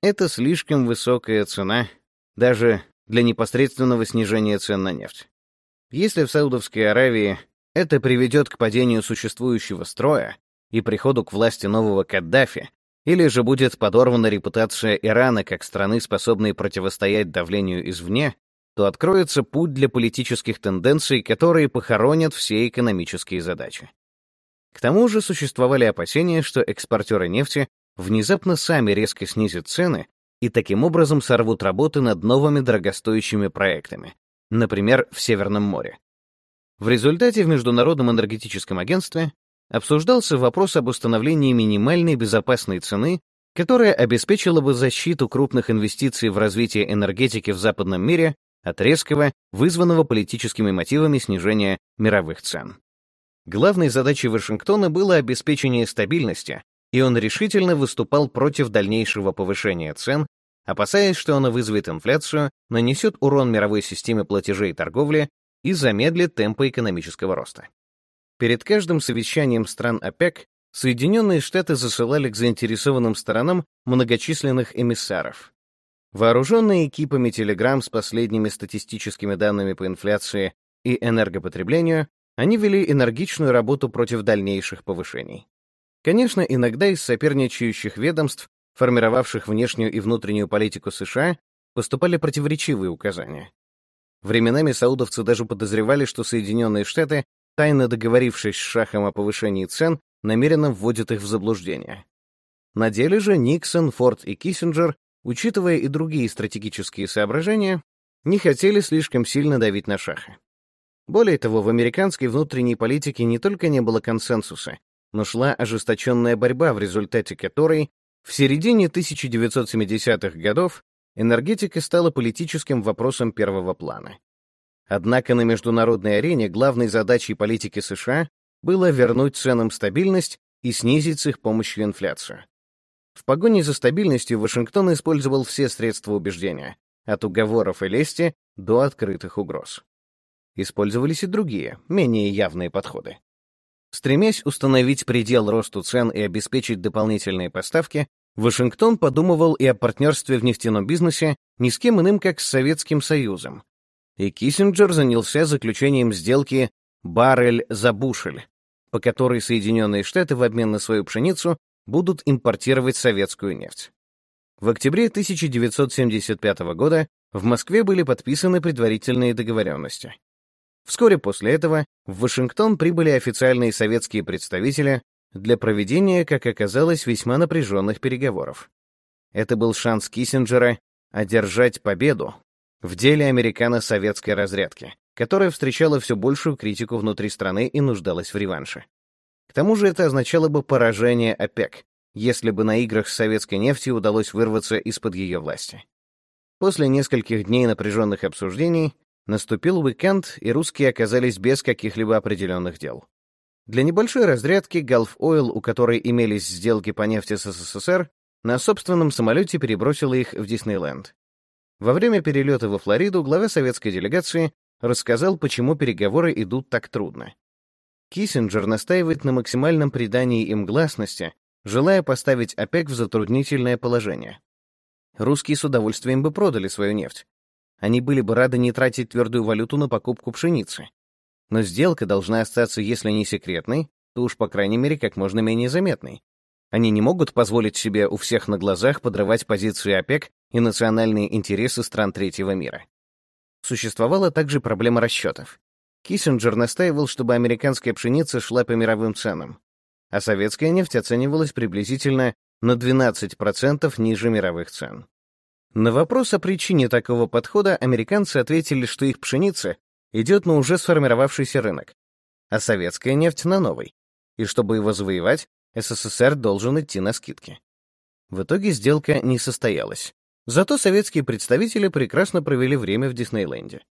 Это слишком высокая цена даже для непосредственного снижения цен на нефть. Если в Саудовской Аравии это приведет к падению существующего строя и приходу к власти нового Каддафи, или же будет подорвана репутация Ирана как страны, способной противостоять давлению извне, то откроется путь для политических тенденций, которые похоронят все экономические задачи. К тому же существовали опасения, что экспортеры нефти внезапно сами резко снизят цены и таким образом сорвут работы над новыми дорогостоящими проектами, например, в Северном море. В результате в Международном энергетическом агентстве обсуждался вопрос об установлении минимальной безопасной цены, которая обеспечила бы защиту крупных инвестиций в развитие энергетики в западном мире от резкого, вызванного политическими мотивами снижения мировых цен. Главной задачей Вашингтона было обеспечение стабильности, и он решительно выступал против дальнейшего повышения цен, опасаясь, что оно вызовет инфляцию, нанесет урон мировой системе платежей и торговли и замедлит темпы экономического роста. Перед каждым совещанием стран ОПЕК Соединенные Штаты засылали к заинтересованным сторонам многочисленных эмиссаров. Вооруженные экипами телеграмм с последними статистическими данными по инфляции и энергопотреблению, они вели энергичную работу против дальнейших повышений. Конечно, иногда из соперничающих ведомств, формировавших внешнюю и внутреннюю политику США, поступали противоречивые указания. Временами саудовцы даже подозревали, что Соединенные Штаты, тайно договорившись с Шахом о повышении цен, намеренно вводят их в заблуждение. На деле же Никсон, Форд и Киссинджер, учитывая и другие стратегические соображения, не хотели слишком сильно давить на Шаха. Более того, в американской внутренней политике не только не было консенсуса, но шла ожесточенная борьба, в результате которой в середине 1970-х годов энергетика стала политическим вопросом первого плана. Однако на международной арене главной задачей политики США было вернуть ценам стабильность и снизить с их помощью инфляцию. В погоне за стабильностью Вашингтон использовал все средства убеждения, от уговоров и лести до открытых угроз. Использовались и другие, менее явные подходы. Стремясь установить предел росту цен и обеспечить дополнительные поставки, Вашингтон подумывал и о партнерстве в нефтяном бизнесе ни с кем иным, как с Советским Союзом. И Киссинджер занялся заключением сделки «баррель за бушель», по которой Соединенные Штаты в обмен на свою пшеницу будут импортировать советскую нефть. В октябре 1975 года в Москве были подписаны предварительные договоренности. Вскоре после этого в Вашингтон прибыли официальные советские представители для проведения, как оказалось, весьма напряженных переговоров. Это был шанс Киссинджера одержать победу в деле американо-советской разрядки, которая встречала все большую критику внутри страны и нуждалась в реванше. К тому же это означало бы поражение ОПЕК, если бы на играх с советской нефтью удалось вырваться из-под ее власти. После нескольких дней напряженных обсуждений Наступил уикенд, и русские оказались без каких-либо определенных дел. Для небольшой разрядки Gulf Oil, у которой имелись сделки по нефти с СССР, на собственном самолете перебросила их в Диснейленд. Во время перелета во Флориду глава советской делегации рассказал, почему переговоры идут так трудно. Киссинджер настаивает на максимальном придании им гласности, желая поставить ОПЕК в затруднительное положение. Русские с удовольствием бы продали свою нефть, они были бы рады не тратить твердую валюту на покупку пшеницы. Но сделка должна остаться, если не секретной, то уж, по крайней мере, как можно менее заметной. Они не могут позволить себе у всех на глазах подрывать позиции ОПЕК и национальные интересы стран третьего мира. Существовала также проблема расчетов. Киссинджер настаивал, чтобы американская пшеница шла по мировым ценам, а советская нефть оценивалась приблизительно на 12% ниже мировых цен. На вопрос о причине такого подхода американцы ответили, что их пшеница идет на уже сформировавшийся рынок, а советская нефть — на новый, и чтобы его завоевать, СССР должен идти на скидки. В итоге сделка не состоялась. Зато советские представители прекрасно провели время в Диснейленде.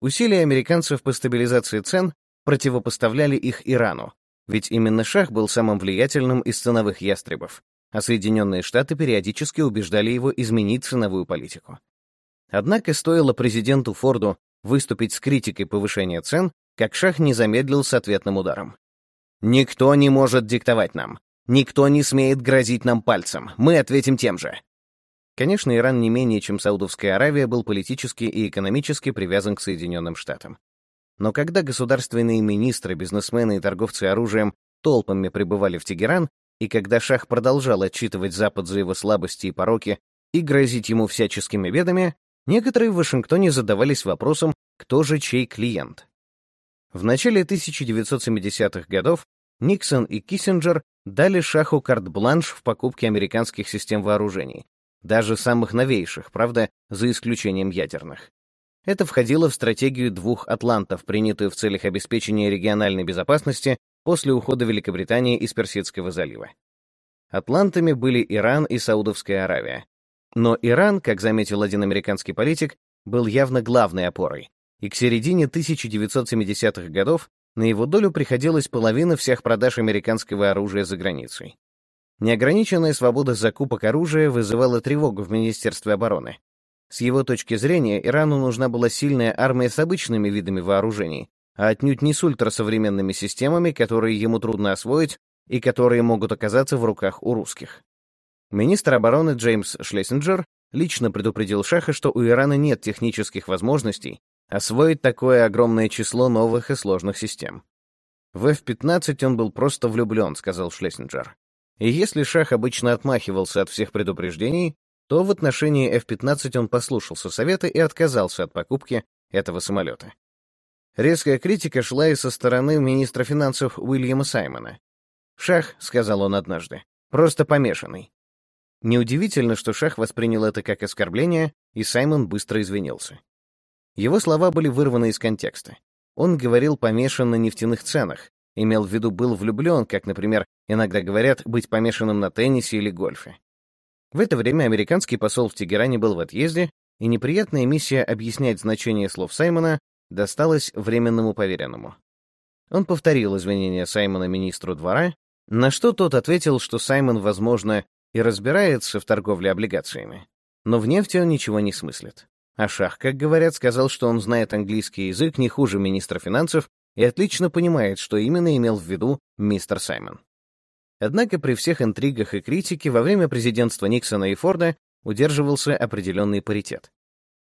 Усилия американцев по стабилизации цен противопоставляли их Ирану, ведь именно Шах был самым влиятельным из ценовых ястребов, а Соединенные Штаты периодически убеждали его изменить ценовую политику. Однако стоило президенту Форду выступить с критикой повышения цен, как Шах не замедлил с ответным ударом. «Никто не может диктовать нам. Никто не смеет грозить нам пальцем. Мы ответим тем же». Конечно, Иран не менее, чем Саудовская Аравия, был политически и экономически привязан к Соединенным Штатам. Но когда государственные министры, бизнесмены и торговцы оружием толпами прибывали в Тегеран, и когда Шах продолжал отчитывать Запад за его слабости и пороки и грозить ему всяческими бедами, некоторые в Вашингтоне задавались вопросом, кто же чей клиент. В начале 1970-х годов Никсон и Киссинджер дали Шаху карт-бланш в покупке американских систем вооружений, даже самых новейших, правда, за исключением ядерных. Это входило в стратегию двух атлантов, принятую в целях обеспечения региональной безопасности после ухода Великобритании из Персидского залива. Атлантами были Иран и Саудовская Аравия. Но Иран, как заметил один американский политик, был явно главной опорой, и к середине 1970-х годов на его долю приходилась половина всех продаж американского оружия за границей. Неограниченная свобода закупок оружия вызывала тревогу в Министерстве обороны. С его точки зрения, Ирану нужна была сильная армия с обычными видами вооружений, а отнюдь не с ультрасовременными системами, которые ему трудно освоить и которые могут оказаться в руках у русских. Министр обороны Джеймс Шлессинджер лично предупредил Шаха, что у Ирана нет технических возможностей освоить такое огромное число новых и сложных систем. В F-15 он был просто влюблен, сказал Шлессинджер. И если Шах обычно отмахивался от всех предупреждений, то в отношении F-15 он послушался совета и отказался от покупки этого самолета. Резкая критика шла и со стороны министра финансов Уильяма Саймона. «Шах», — сказал он однажды, — «просто помешанный». Неудивительно, что Шах воспринял это как оскорбление, и Саймон быстро извинился. Его слова были вырваны из контекста. Он говорил помешан на нефтяных ценах, имел в виду был влюблен, как, например, иногда говорят, быть помешанным на теннисе или гольфе. В это время американский посол в Тегеране был в отъезде, и неприятная миссия объяснять значение слов Саймона досталась временному поверенному. Он повторил извинения Саймона министру двора, на что тот ответил, что Саймон, возможно, и разбирается в торговле облигациями, но в нефти он ничего не смыслит. А Шах, как говорят, сказал, что он знает английский язык не хуже министра финансов и отлично понимает, что именно имел в виду мистер Саймон. Однако при всех интригах и критике во время президентства Никсона и Форда удерживался определенный паритет.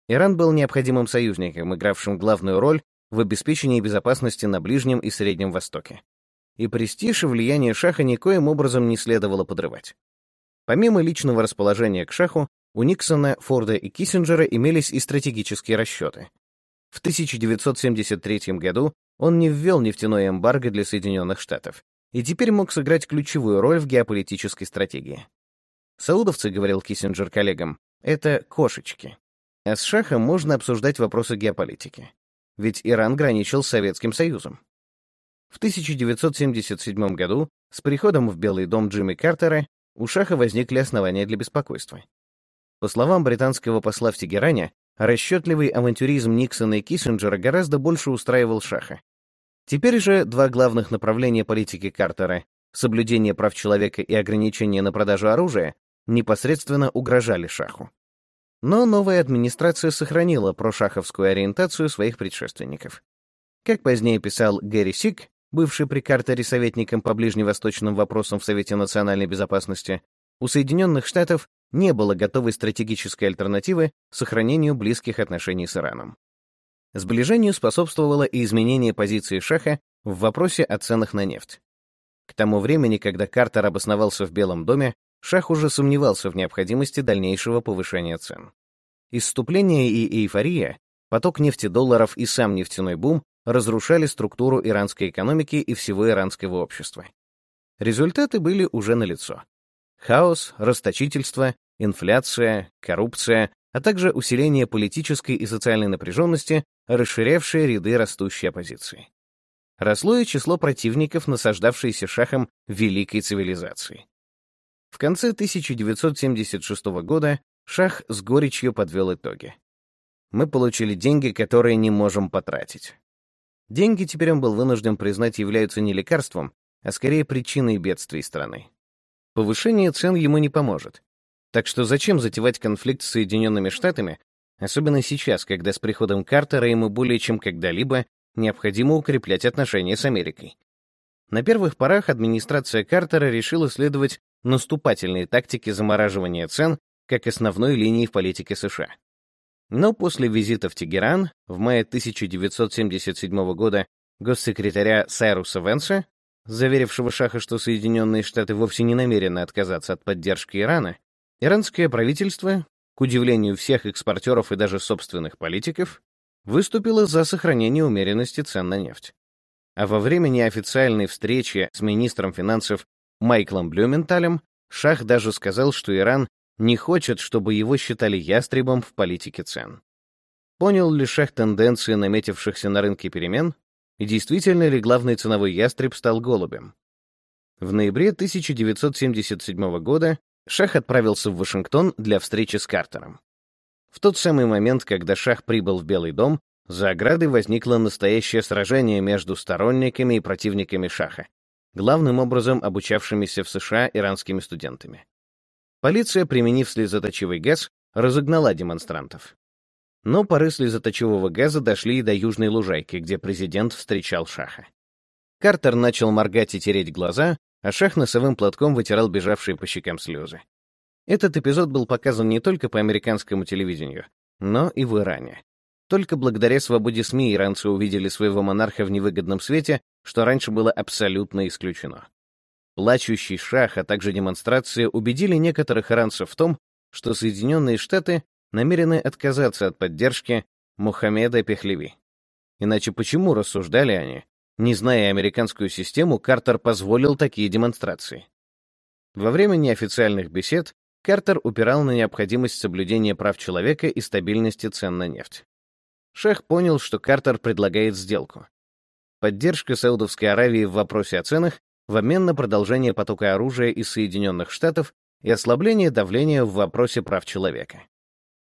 Иран был необходимым союзником, игравшим главную роль в обеспечении безопасности на Ближнем и Среднем Востоке. И престиж и влияние Шаха никоим образом не следовало подрывать. Помимо личного расположения к Шаху, у Никсона, Форда и Киссинджера имелись и стратегические расчеты. В 1973 году он не ввел нефтяное эмбарго для Соединенных Штатов и теперь мог сыграть ключевую роль в геополитической стратегии. Саудовцы, говорил Киссинджер коллегам, это кошечки. А с Шахом можно обсуждать вопросы геополитики. Ведь Иран граничил с Советским Союзом. В 1977 году с приходом в Белый дом Джимми Картера у Шаха возникли основания для беспокойства. По словам британского посла в Тегеране, расчетливый авантюризм Никсона и Киссинджера гораздо больше устраивал Шаха. Теперь же два главных направления политики Картера — соблюдение прав человека и ограничение на продажу оружия — непосредственно угрожали Шаху. Но новая администрация сохранила прошаховскую ориентацию своих предшественников. Как позднее писал Гэри Сик, бывший при Картере советником по ближневосточным вопросам в Совете национальной безопасности, у Соединенных Штатов не было готовой стратегической альтернативы сохранению близких отношений с Ираном. Сближению способствовало и изменение позиции Шаха в вопросе о ценах на нефть. К тому времени, когда Картер обосновался в Белом доме, Шах уже сомневался в необходимости дальнейшего повышения цен. Исступление и эйфория, поток нефтедолларов и сам нефтяной бум разрушали структуру иранской экономики и всего иранского общества. Результаты были уже налицо. Хаос, расточительство, инфляция, коррупция, а также усиление политической и социальной напряженности, расширявшие ряды растущей оппозиции. Росло и число противников, насаждавшейся шахом великой цивилизации. В конце 1976 года шах с горечью подвел итоги. Мы получили деньги, которые не можем потратить. Деньги, теперь он был вынужден признать, являются не лекарством, а скорее причиной бедствий страны. Повышение цен ему не поможет, так что зачем затевать конфликт с Соединенными Штатами, особенно сейчас, когда с приходом Картера ему более чем когда-либо необходимо укреплять отношения с Америкой? На первых порах администрация Картера решила следовать наступательной тактике замораживания цен как основной линии в политике США. Но после визита в Тегеран в мае 1977 года госсекретаря Сайруса Венса, заверившего Шаха, что Соединенные Штаты вовсе не намерены отказаться от поддержки Ирана, Иранское правительство, к удивлению всех экспортеров и даже собственных политиков, выступило за сохранение умеренности цен на нефть. А во время неофициальной встречи с министром финансов Майклом Блюменталем Шах даже сказал, что Иран не хочет, чтобы его считали ястребом в политике цен. Понял ли Шах тенденции наметившихся на рынке перемен? И действительно ли главный ценовой ястреб стал голубем? В ноябре 1977 года Шах отправился в Вашингтон для встречи с Картером. В тот самый момент, когда Шах прибыл в Белый дом, за оградой возникло настоящее сражение между сторонниками и противниками Шаха, главным образом обучавшимися в США иранскими студентами. Полиция, применив слезоточивый газ, разогнала демонстрантов. Но пары слезоточивого газа дошли и до Южной Лужайки, где президент встречал Шаха. Картер начал моргать и тереть глаза, а Шах носовым платком вытирал бежавшие по щекам слезы. Этот эпизод был показан не только по американскому телевидению, но и в Иране. Только благодаря свободе СМИ иранцы увидели своего монарха в невыгодном свете, что раньше было абсолютно исключено. Плачущий шах, а также демонстрации убедили некоторых иранцев в том, что Соединенные Штаты намерены отказаться от поддержки Мухаммеда Пехлеви. Иначе почему, рассуждали они, не зная американскую систему, Картер позволил такие демонстрации? Во время неофициальных бесед Картер упирал на необходимость соблюдения прав человека и стабильности цен на нефть. Шах понял, что Картер предлагает сделку. Поддержка Саудовской Аравии в вопросе о ценах в обмен на продолжение потока оружия из Соединенных Штатов и ослабление давления в вопросе прав человека.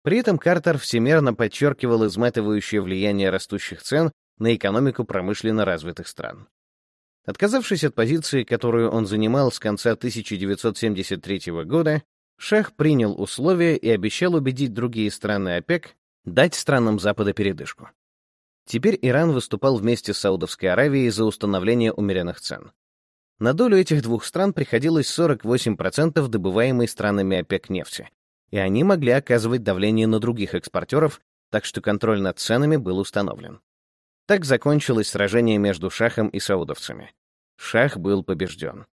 При этом Картер всемерно подчеркивал изматывающее влияние растущих цен на экономику промышленно развитых стран. Отказавшись от позиции, которую он занимал с конца 1973 года, Шах принял условия и обещал убедить другие страны ОПЕК дать странам Запада передышку. Теперь Иран выступал вместе с Саудовской Аравией за установление умеренных цен. На долю этих двух стран приходилось 48% добываемой странами ОПЕК нефти, и они могли оказывать давление на других экспортеров, так что контроль над ценами был установлен. Так закончилось сражение между Шахом и саудовцами. Шах был побежден.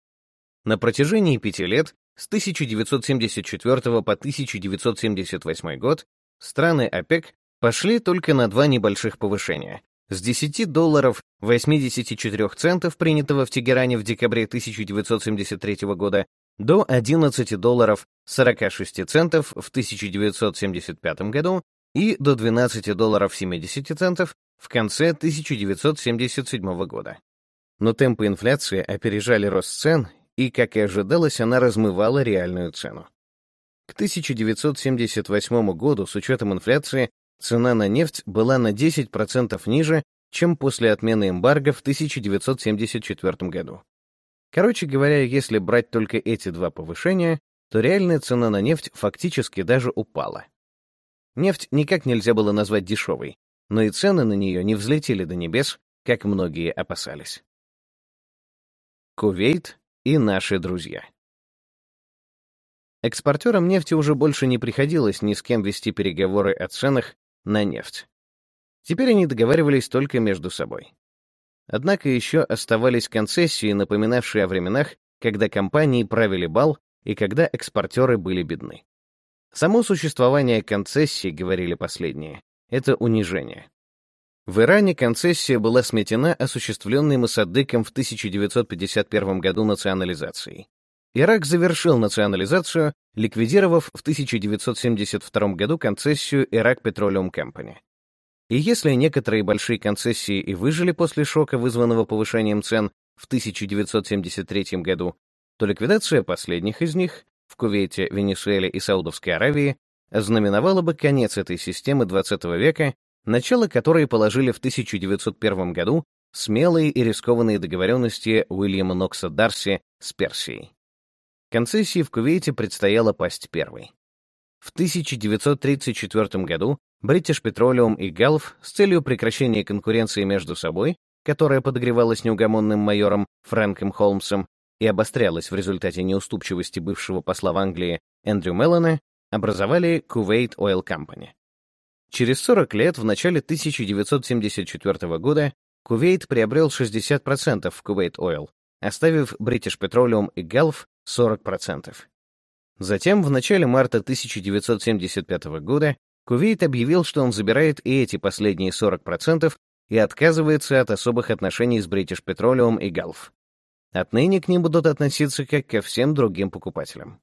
На протяжении пяти лет, с 1974 по 1978 год, страны ОПЕК пошли только на два небольших повышения с 10 долларов 84 центов, принятого в Тегеране в декабре 1973 года, до 11 долларов 46 центов в 1975 году и до 12 долларов 70 центов в конце 1977 года. Но темпы инфляции опережали рост цен, и, как и ожидалось, она размывала реальную цену. К 1978 году, с учетом инфляции, цена на нефть была на 10% ниже, чем после отмены эмбарго в 1974 году. Короче говоря, если брать только эти два повышения, то реальная цена на нефть фактически даже упала. Нефть никак нельзя было назвать дешевой, но и цены на нее не взлетели до небес, как многие опасались. Кувейт и наши друзья. Экспортерам нефти уже больше не приходилось ни с кем вести переговоры о ценах на нефть. Теперь они договаривались только между собой. Однако еще оставались концессии, напоминавшие о временах, когда компании правили бал и когда экспортеры были бедны. Само существование концессии, говорили последние, это унижение. В Иране концессия была сметена осуществленной Мосаддыком в 1951 году национализацией. Ирак завершил национализацию, ликвидировав в 1972 году концессию Iraq Petroleum Company. И если некоторые большие концессии и выжили после шока, вызванного повышением цен в 1973 году, то ликвидация последних из них в Кувейте, Венесуэле и Саудовской Аравии ознаменовала бы конец этой системы XX века, начало которой положили в 1901 году смелые и рискованные договоренности Уильяма Нокса Дарси с Персией. Концессии в Кувейте предстояло пасть первой. В 1934 году British Petroleum и Gulf с целью прекращения конкуренции между собой, которая подогревалась неугомонным майором Фрэнком Холмсом и обострялась в результате неуступчивости бывшего посла в Англии Эндрю Меллона, образовали Kuwait Oil Company. Через 40 лет, в начале 1974 года, Кувейт приобрел 60% в Kuwait Oil, оставив British Petroleum и Gulf 40%. Затем, в начале марта 1975 года, Кувейт объявил, что он забирает и эти последние 40% и отказывается от особых отношений с British Petroleum и Gulf. Отныне к ним будут относиться как ко всем другим покупателям.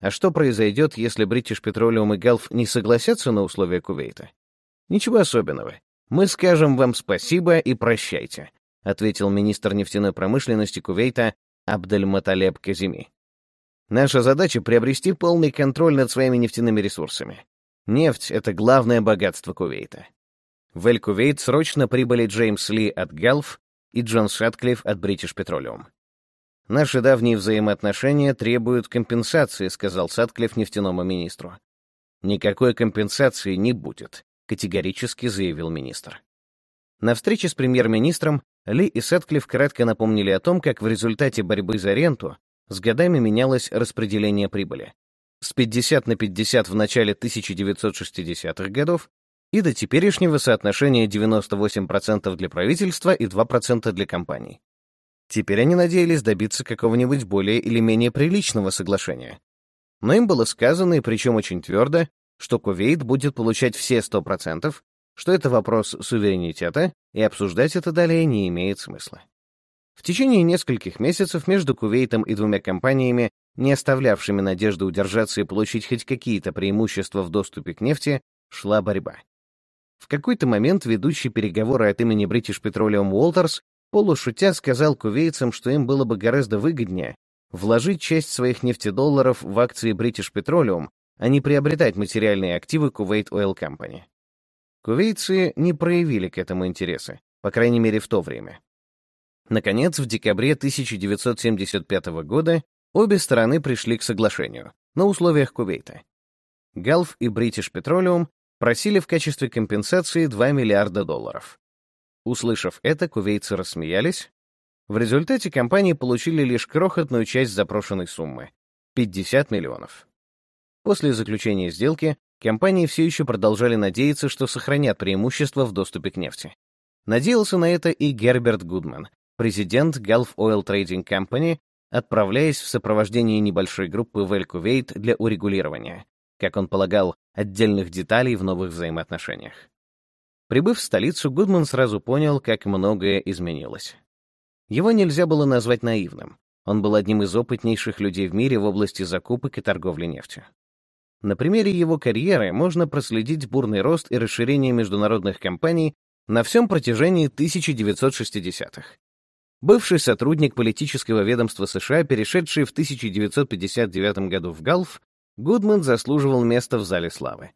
А что произойдет, если British Petroleum и Gulf не согласятся на условия Кувейта? Ничего особенного. Мы скажем вам спасибо и прощайте, ответил министр нефтяной промышленности Кувейта Абдельматалеб Казими. Наша задача — приобрести полный контроль над своими нефтяными ресурсами. Нефть — это главное богатство Кувейта. В Эль-Кувейт срочно прибыли Джеймс Ли от Галф и Джон Шатклифф от British Petroleum. «Наши давние взаимоотношения требуют компенсации», — сказал Сатклифф нефтяному министру. «Никакой компенсации не будет», — категорически заявил министр. На встрече с премьер-министром Ли и Сетклифф кратко напомнили о том, как в результате борьбы за ренту с годами менялось распределение прибыли. С 50 на 50 в начале 1960-х годов и до теперешнего соотношения 98% для правительства и 2% для компаний. Теперь они надеялись добиться какого-нибудь более или менее приличного соглашения. Но им было сказано, и причем очень твердо, что Кувейт будет получать все 100%, что это вопрос суверенитета, и обсуждать это далее не имеет смысла. В течение нескольких месяцев между Кувейтом и двумя компаниями, не оставлявшими надежды удержаться и получить хоть какие-то преимущества в доступе к нефти, шла борьба. В какой-то момент ведущий переговоры от имени British Petroleum Walters полушутя сказал кувейцам, что им было бы гораздо выгоднее вложить часть своих нефтедолларов в акции British Petroleum, а не приобретать материальные активы Kuwait Oil Company. Кувейцы не проявили к этому интереса, по крайней мере в то время. Наконец, в декабре 1975 года обе стороны пришли к соглашению на условиях Кувейта. Галф и British Petroleum просили в качестве компенсации 2 миллиарда долларов. Услышав это, кувейцы рассмеялись. В результате компании получили лишь крохотную часть запрошенной суммы — 50 миллионов. После заключения сделки Компании все еще продолжали надеяться, что сохранят преимущество в доступе к нефти. Надеялся на это и Герберт Гудман, президент Gulf Oil Trading Company, отправляясь в сопровождении небольшой группы в Эль-Кувейт для урегулирования, как он полагал, отдельных деталей в новых взаимоотношениях. Прибыв в столицу, Гудман сразу понял, как многое изменилось. Его нельзя было назвать наивным. Он был одним из опытнейших людей в мире в области закупок и торговли нефтью. На примере его карьеры можно проследить бурный рост и расширение международных компаний на всем протяжении 1960-х. Бывший сотрудник политического ведомства США, перешедший в 1959 году в Галф, Гудман заслуживал места в Зале славы.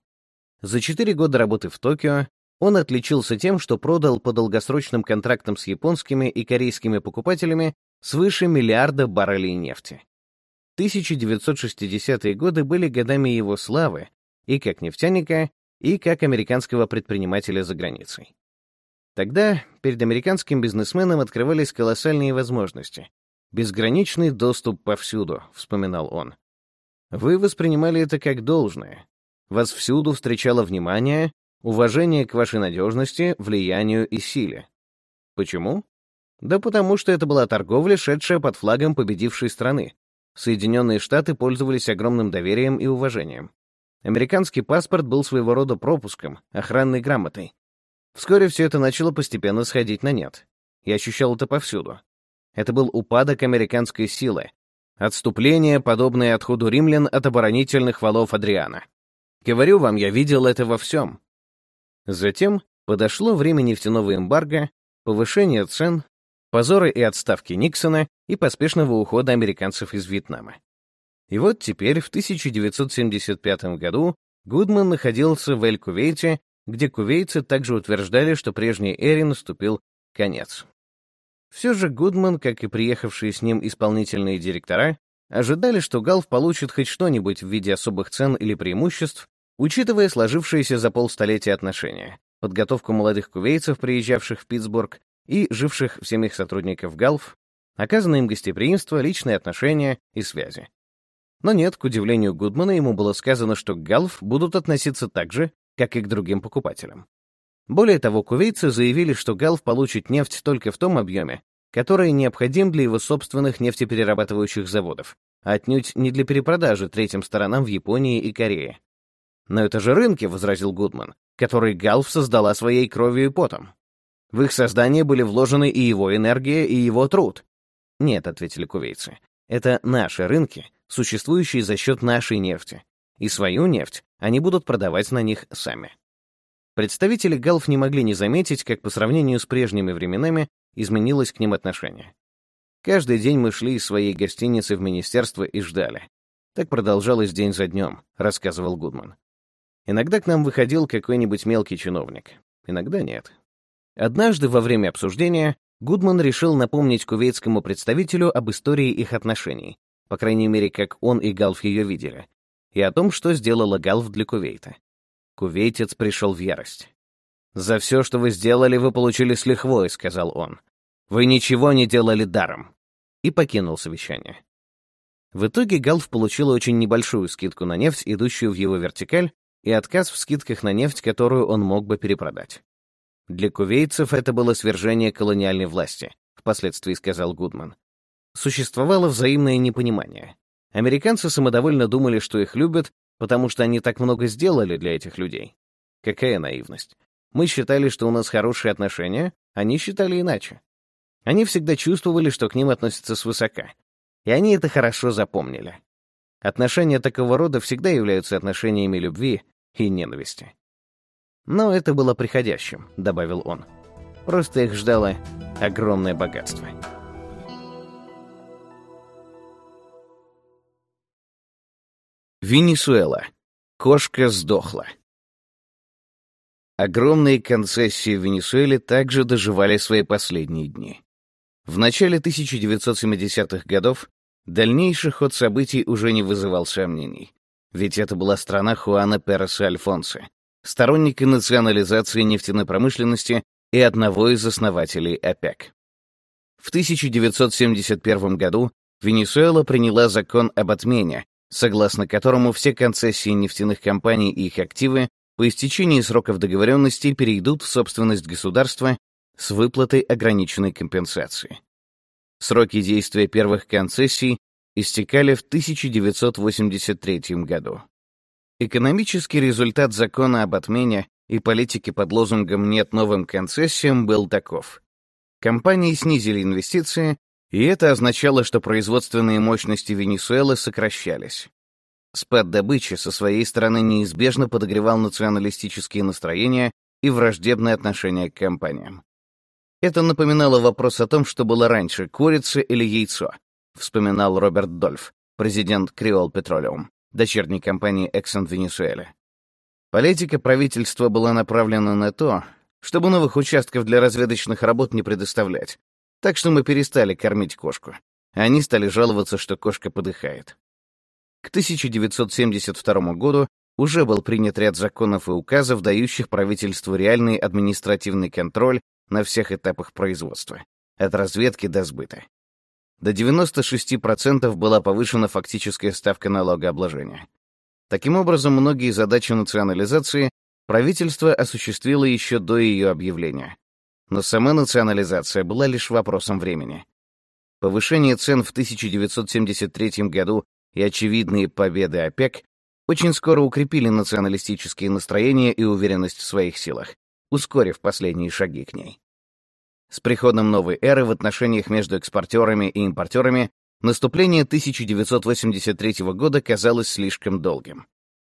За четыре года работы в Токио он отличился тем, что продал по долгосрочным контрактам с японскими и корейскими покупателями свыше миллиарда баррелей нефти. 1960-е годы были годами его славы и как нефтяника, и как американского предпринимателя за границей. Тогда перед американским бизнесменом открывались колоссальные возможности. «Безграничный доступ повсюду», — вспоминал он. Вы воспринимали это как должное. Вас всюду встречало внимание, уважение к вашей надежности, влиянию и силе. Почему? Да потому что это была торговля, шедшая под флагом победившей страны, Соединенные Штаты пользовались огромным доверием и уважением. Американский паспорт был своего рода пропуском, охранной грамотой. Вскоре все это начало постепенно сходить на нет. Я ощущал это повсюду. Это был упадок американской силы, отступление, подобное отходу римлян от оборонительных валов Адриана. Говорю вам, я видел это во всем. Затем подошло время нефтяного эмбарго, повышение цен, позоры и отставки Никсона и поспешного ухода американцев из Вьетнама. И вот теперь, в 1975 году, Гудман находился в Эль-Кувейте, где кувейцы также утверждали, что прежней эре наступил конец. Все же Гудман, как и приехавшие с ним исполнительные директора, ожидали, что Галф получит хоть что-нибудь в виде особых цен или преимуществ, учитывая сложившиеся за полстолетия отношения, подготовку молодых кувейцев, приезжавших в Питтсбург, и живших в семьях сотрудников ГАЛФ, оказанное им гостеприимство, личные отношения и связи. Но нет, к удивлению Гудмана, ему было сказано, что к ГАЛФ будут относиться так же, как и к другим покупателям. Более того, кувейцы заявили, что ГАЛФ получит нефть только в том объеме, который необходим для его собственных нефтеперерабатывающих заводов, а отнюдь не для перепродажи третьим сторонам в Японии и Корее. «Но это же рынки», — возразил Гудман, «которые Галф создала своей кровью и потом. В их создание были вложены и его энергия, и его труд. Нет, ответили кувейцы. Это наши рынки, существующие за счет нашей нефти. И свою нефть они будут продавать на них сами. Представители Галф не могли не заметить, как по сравнению с прежними временами изменилось к ним отношение. Каждый день мы шли из своей гостиницы в министерство и ждали. Так продолжалось день за днем, рассказывал Гудман. Иногда к нам выходил какой-нибудь мелкий чиновник, иногда нет. Однажды во время обсуждения Гудман решил напомнить кувейтскому представителю об истории их отношений, по крайней мере, как он и Галф ее видели, и о том, что сделала Галф для Кувейта. Кувейтец пришел в ярость. «За все, что вы сделали, вы получили с лихвой», — сказал он. Вы ничего не делали даром!» И покинул совещание. В итоге Галф получил очень небольшую скидку на нефть, идущую в его вертикаль, и отказ в скидках на нефть, которую он мог бы перепродать. Для кувейцев это было свержение колониальной власти, впоследствии сказал Гудман. Существовало взаимное непонимание. Американцы самодовольно думали, что их любят, потому что они так много сделали для этих людей. Какая наивность. Мы считали, что у нас хорошие отношения, они считали иначе. Они всегда чувствовали, что к ним относятся свысока. И они это хорошо запомнили. Отношения такого рода всегда являются отношениями любви и ненависти. Но это было приходящим, добавил он. Просто их ждало огромное богатство. Венесуэла. Кошка сдохла. Огромные концессии в Венесуэле также доживали свои последние дни. В начале 1970-х годов дальнейший ход событий уже не вызывал сомнений. Ведь это была страна Хуана Переса Альфонса, сторонника национализации нефтяной промышленности и одного из основателей ОПЕК. В 1971 году Венесуэла приняла закон об отмене, согласно которому все концессии нефтяных компаний и их активы по истечении сроков договоренности перейдут в собственность государства с выплатой ограниченной компенсации. Сроки действия первых концессий истекали в 1983 году. Экономический результат закона об отмене и политики под лозунгом «нет новым концессиям» был таков. Компании снизили инвестиции, и это означало, что производственные мощности Венесуэлы сокращались. Спад добычи со своей стороны неизбежно подогревал националистические настроения и враждебное отношение к компаниям. Это напоминало вопрос о том, что было раньше, курица или яйцо, вспоминал Роберт Дольф, президент Creole Petroleum, дочерней компании Exxon Venezuela. Политика правительства была направлена на то, чтобы новых участков для разведочных работ не предоставлять, так что мы перестали кормить кошку. Они стали жаловаться, что кошка подыхает. К 1972 году уже был принят ряд законов и указов, дающих правительству реальный административный контроль на всех этапах производства, от разведки до сбыта. До 96% была повышена фактическая ставка налогообложения. Таким образом, многие задачи национализации правительство осуществило еще до ее объявления. Но сама национализация была лишь вопросом времени. Повышение цен в 1973 году и очевидные победы ОПЕК очень скоро укрепили националистические настроения и уверенность в своих силах, ускорив последние шаги к ней. С приходом новой эры в отношениях между экспортерами и импортерами наступление 1983 года казалось слишком долгим.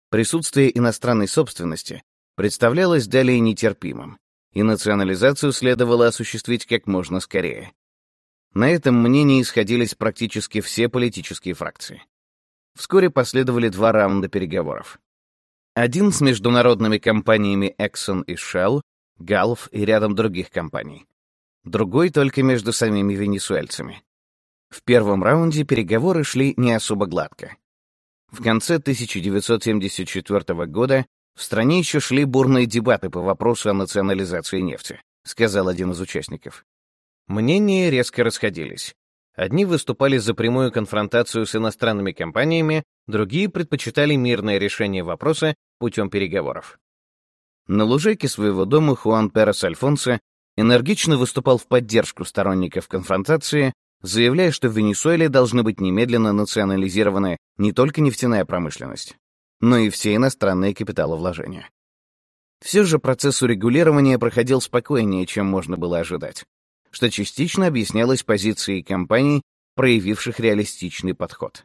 Присутствие иностранной собственности представлялось далее нетерпимым, и национализацию следовало осуществить как можно скорее. На этом мнении исходились практически все политические фракции. Вскоре последовали два раунда переговоров. Один с международными компаниями Exxon и Shell, Gulf и рядом других компаний. Другой только между самими венесуэльцами. В первом раунде переговоры шли не особо гладко. В конце 1974 года в стране еще шли бурные дебаты по вопросу о национализации нефти, сказал один из участников. Мнения резко расходились. Одни выступали за прямую конфронтацию с иностранными компаниями, другие предпочитали мирное решение вопроса путем переговоров. На лужайке своего дома Хуан Перес Альфонсо энергично выступал в поддержку сторонников конфронтации, заявляя, что в Венесуэле должны быть немедленно национализированы не только нефтяная промышленность, но и все иностранные капиталовложения. Все же процесс урегулирования проходил спокойнее, чем можно было ожидать что частично объяснялось позицией компаний, проявивших реалистичный подход.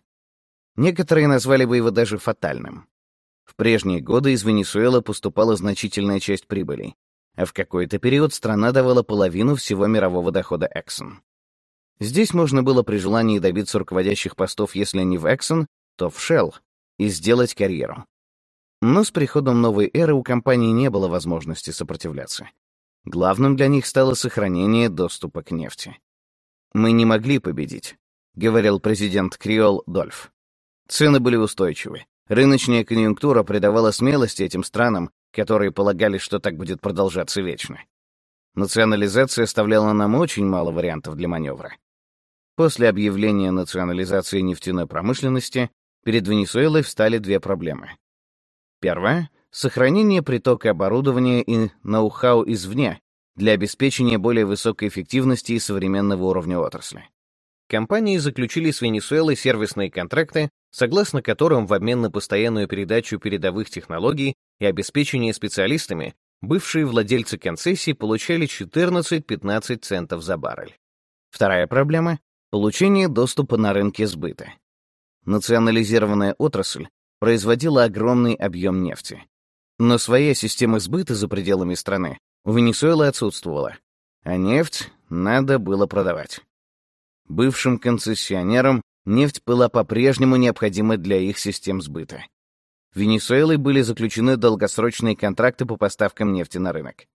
Некоторые назвали бы его даже фатальным. В прежние годы из Венесуэлы поступала значительная часть прибыли, а в какой-то период страна давала половину всего мирового дохода Exxon. Здесь можно было при желании добиться руководящих постов, если не в Exxon, то в Shell, и сделать карьеру. Но с приходом новой эры у компании не было возможности сопротивляться. Главным для них стало сохранение доступа к нефти. «Мы не могли победить», — говорил президент Криол Дольф. Цены были устойчивы. Рыночная конъюнктура придавала смелости этим странам, которые полагали, что так будет продолжаться вечно. Национализация оставляла нам очень мало вариантов для маневра. После объявления национализации нефтяной промышленности перед Венесуэлой встали две проблемы. Первая — сохранение притока оборудования и ноу-хау извне для обеспечения более высокой эффективности и современного уровня отрасли. Компании заключили с Венесуэлой сервисные контракты, согласно которым в обмен на постоянную передачу передовых технологий и обеспечение специалистами бывшие владельцы концессий получали 14-15 центов за баррель. Вторая проблема — получение доступа на рынке сбыта. Национализированная отрасль производила огромный объем нефти. Но своя система сбыта за пределами страны у Венесуэлы отсутствовала, а нефть надо было продавать. Бывшим концессионерам нефть была по-прежнему необходима для их систем сбыта. Венесуэлой были заключены долгосрочные контракты по поставкам нефти на рынок.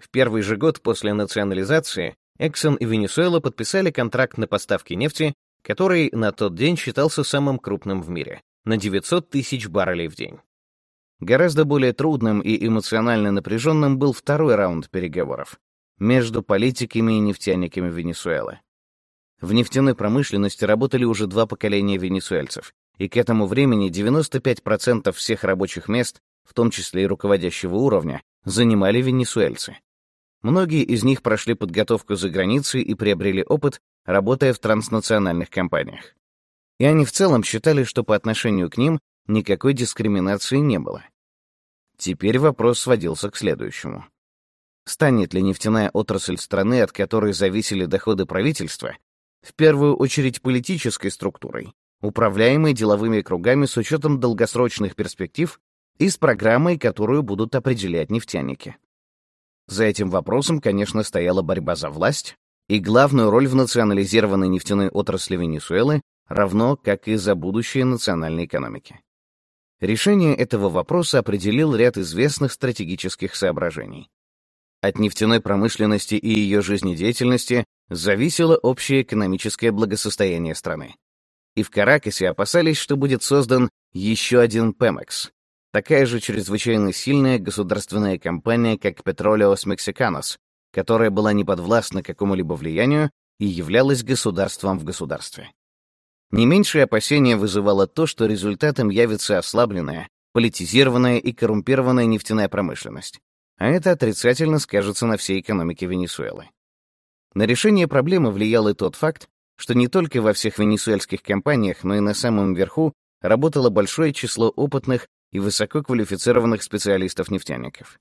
В первый же год после национализации Эксон и Венесуэла подписали контракт на поставки нефти, который на тот день считался самым крупным в мире, на 900 тысяч баррелей в день. Гораздо более трудным и эмоционально напряженным был второй раунд переговоров между политиками и нефтяниками Венесуэлы. В нефтяной промышленности работали уже два поколения венесуэльцев, и к этому времени 95% всех рабочих мест, в том числе и руководящего уровня, занимали венесуэльцы. Многие из них прошли подготовку за границей и приобрели опыт, работая в транснациональных компаниях. И они в целом считали, что по отношению к ним никакой дискриминации не было. Теперь вопрос сводился к следующему. Станет ли нефтяная отрасль страны, от которой зависели доходы правительства, в первую очередь политической структурой, управляемой деловыми кругами с учетом долгосрочных перспектив и с программой, которую будут определять нефтяники? За этим вопросом, конечно, стояла борьба за власть, и главную роль в национализированной нефтяной отрасли Венесуэлы, равно как и за будущее национальной экономики. Решение этого вопроса определил ряд известных стратегических соображений. От нефтяной промышленности и ее жизнедеятельности зависело общее экономическое благосостояние страны. И в Каракасе опасались, что будет создан еще один Пемекс, такая же чрезвычайно сильная государственная компания, как Petroleos Mexicanos, которая была не подвластна какому-либо влиянию и являлась государством в государстве. Не меньшее опасение вызывало то, что результатом явится ослабленная, политизированная и коррумпированная нефтяная промышленность, а это отрицательно скажется на всей экономике Венесуэлы. На решение проблемы влиял и тот факт, что не только во всех венесуэльских компаниях, но и на самом верху работало большое число опытных и высококвалифицированных специалистов-нефтяников.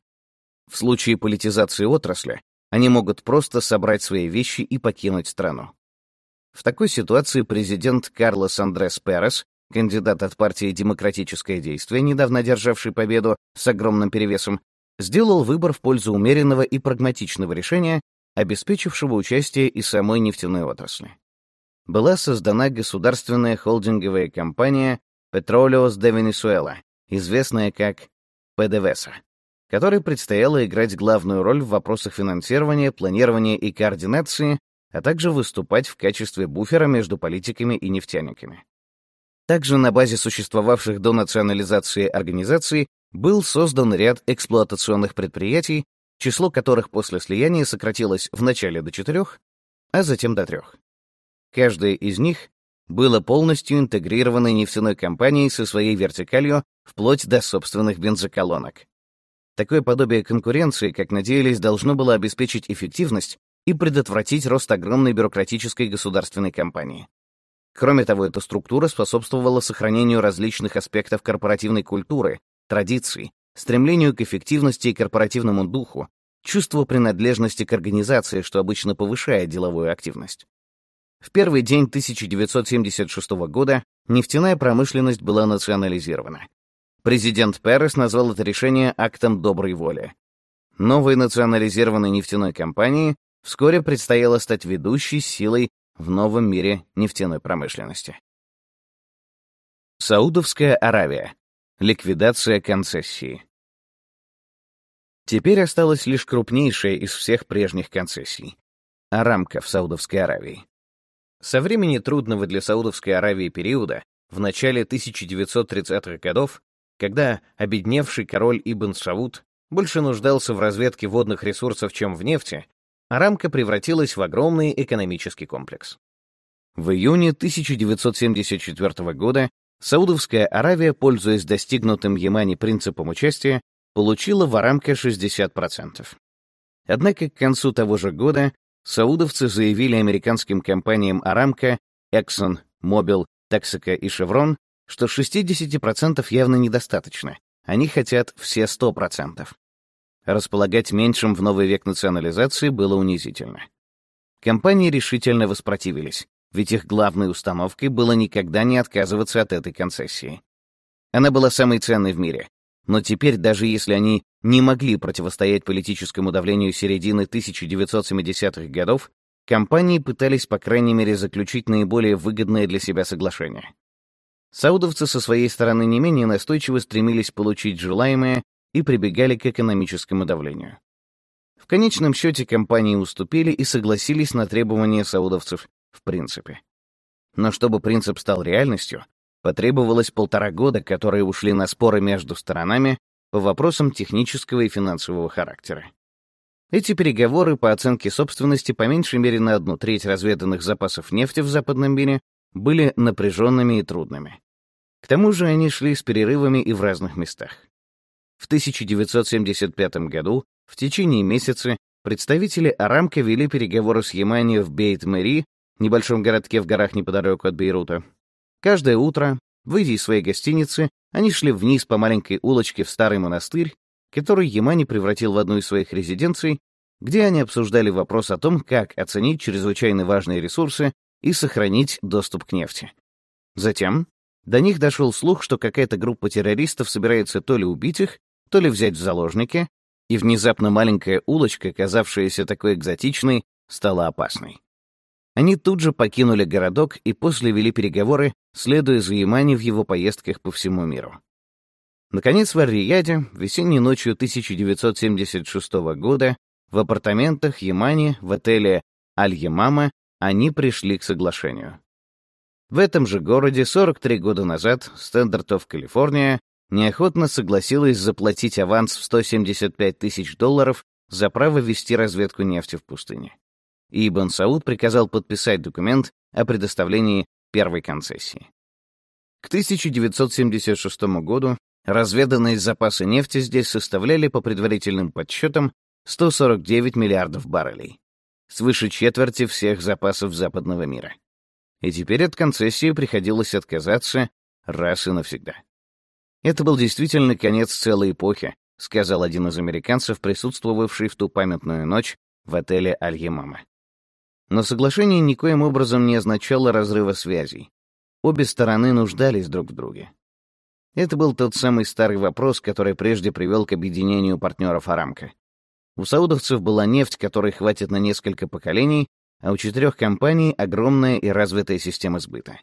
В случае политизации отрасли они могут просто собрать свои вещи и покинуть страну. В такой ситуации президент Карлос Андрес Перес, кандидат от партии «Демократическое действие», недавно одержавший победу с огромным перевесом, сделал выбор в пользу умеренного и прагматичного решения, обеспечившего участие и самой нефтяной отрасли. Была создана государственная холдинговая компания Petroleos de Venezuela, известная как ПДВСА, которой предстояло играть главную роль в вопросах финансирования, планирования и координации а также выступать в качестве буфера между политиками и нефтяниками. Также на базе существовавших до национализации организаций был создан ряд эксплуатационных предприятий, число которых после слияния сократилось вначале до четырех, а затем до трех. Каждое из них было полностью интегрированной нефтяной компанией со своей вертикалью вплоть до собственных бензоколонок. Такое подобие конкуренции, как надеялись, должно было обеспечить эффективность и предотвратить рост огромной бюрократической государственной компании. Кроме того, эта структура способствовала сохранению различных аспектов корпоративной культуры, традиций, стремлению к эффективности и корпоративному духу, чувству принадлежности к организации, что обычно повышает деловую активность. В первый день 1976 года нефтяная промышленность была национализирована. Президент Перес назвал это решение актом доброй воли. Новой национализированной нефтяной компании вскоре предстояло стать ведущей силой в новом мире нефтяной промышленности. Саудовская Аравия. Ликвидация концессии. Теперь осталась лишь крупнейшая из всех прежних концессий — Арамка в Саудовской Аравии. Со времени трудного для Саудовской Аравии периода, в начале 1930-х годов, когда обедневший король Ибн Сауд больше нуждался в разведке водных ресурсов, чем в нефти, Арамка превратилась в огромный экономический комплекс. В июне 1974 года Саудовская Аравия, пользуясь достигнутым Ямани принципом участия, получила в Арамке 60%. Однако к концу того же года саудовцы заявили американским компаниям Арамка, Exxon, Mobil, Texaco и Chevron, что 60% явно недостаточно, они хотят все 100%. Располагать меньшим в новый век национализации было унизительно. Компании решительно воспротивились, ведь их главной установкой было никогда не отказываться от этой концессии. Она была самой ценной в мире, но теперь, даже если они не могли противостоять политическому давлению середины 1970-х годов, компании пытались, по крайней мере, заключить наиболее выгодное для себя соглашение. Саудовцы со своей стороны не менее настойчиво стремились получить желаемое и прибегали к экономическому давлению. В конечном счете компании уступили и согласились на требования саудовцев в принципе. Но чтобы принцип стал реальностью, потребовалось полтора года, которые ушли на споры между сторонами по вопросам технического и финансового характера. Эти переговоры по оценке собственности по меньшей мере на одну треть разведанных запасов нефти в западном мире были напряженными и трудными. К тому же они шли с перерывами и в разных местах. В 1975 году, в течение месяца, представители Арамка вели переговоры с Ямани в Бейт-Мэри, небольшом городке в горах неподалеку от Бейрута. Каждое утро, выйдя из своей гостиницы, они шли вниз по маленькой улочке в старый монастырь, который Ямани превратил в одну из своих резиденций, где они обсуждали вопрос о том, как оценить чрезвычайно важные ресурсы и сохранить доступ к нефти. Затем до них дошел слух, что какая-то группа террористов собирается то ли убить их, то ли взять в заложники, и внезапно маленькая улочка, казавшаяся такой экзотичной, стала опасной. Они тут же покинули городок и после вели переговоры, следуя за Ямани в его поездках по всему миру. Наконец, в Ар-Рияде, весенней ночью 1976 года, в апартаментах Ямани в отеле Аль-Ямама они пришли к соглашению. В этом же городе 43 года назад Standard of California неохотно согласилась заплатить аванс в 175 тысяч долларов за право вести разведку нефти в пустыне и Ибн Сауд приказал подписать документ о предоставлении первой концессии. К 1976 году разведанные запасы нефти здесь составляли по предварительным подсчетам 149 миллиардов баррелей, свыше четверти всех запасов западного мира. И теперь от концессии приходилось отказаться раз и навсегда. Это был действительно конец целой эпохи, сказал один из американцев, присутствовавший в ту памятную ночь в отеле Аль-Ямама. Но соглашение никоим образом не означало разрыва связей. Обе стороны нуждались друг в друге. Это был тот самый старый вопрос, который прежде привел к объединению партнеров Арамка. У саудовцев была нефть, которой хватит на несколько поколений, а у четырех компаний — огромная и развитая система сбыта.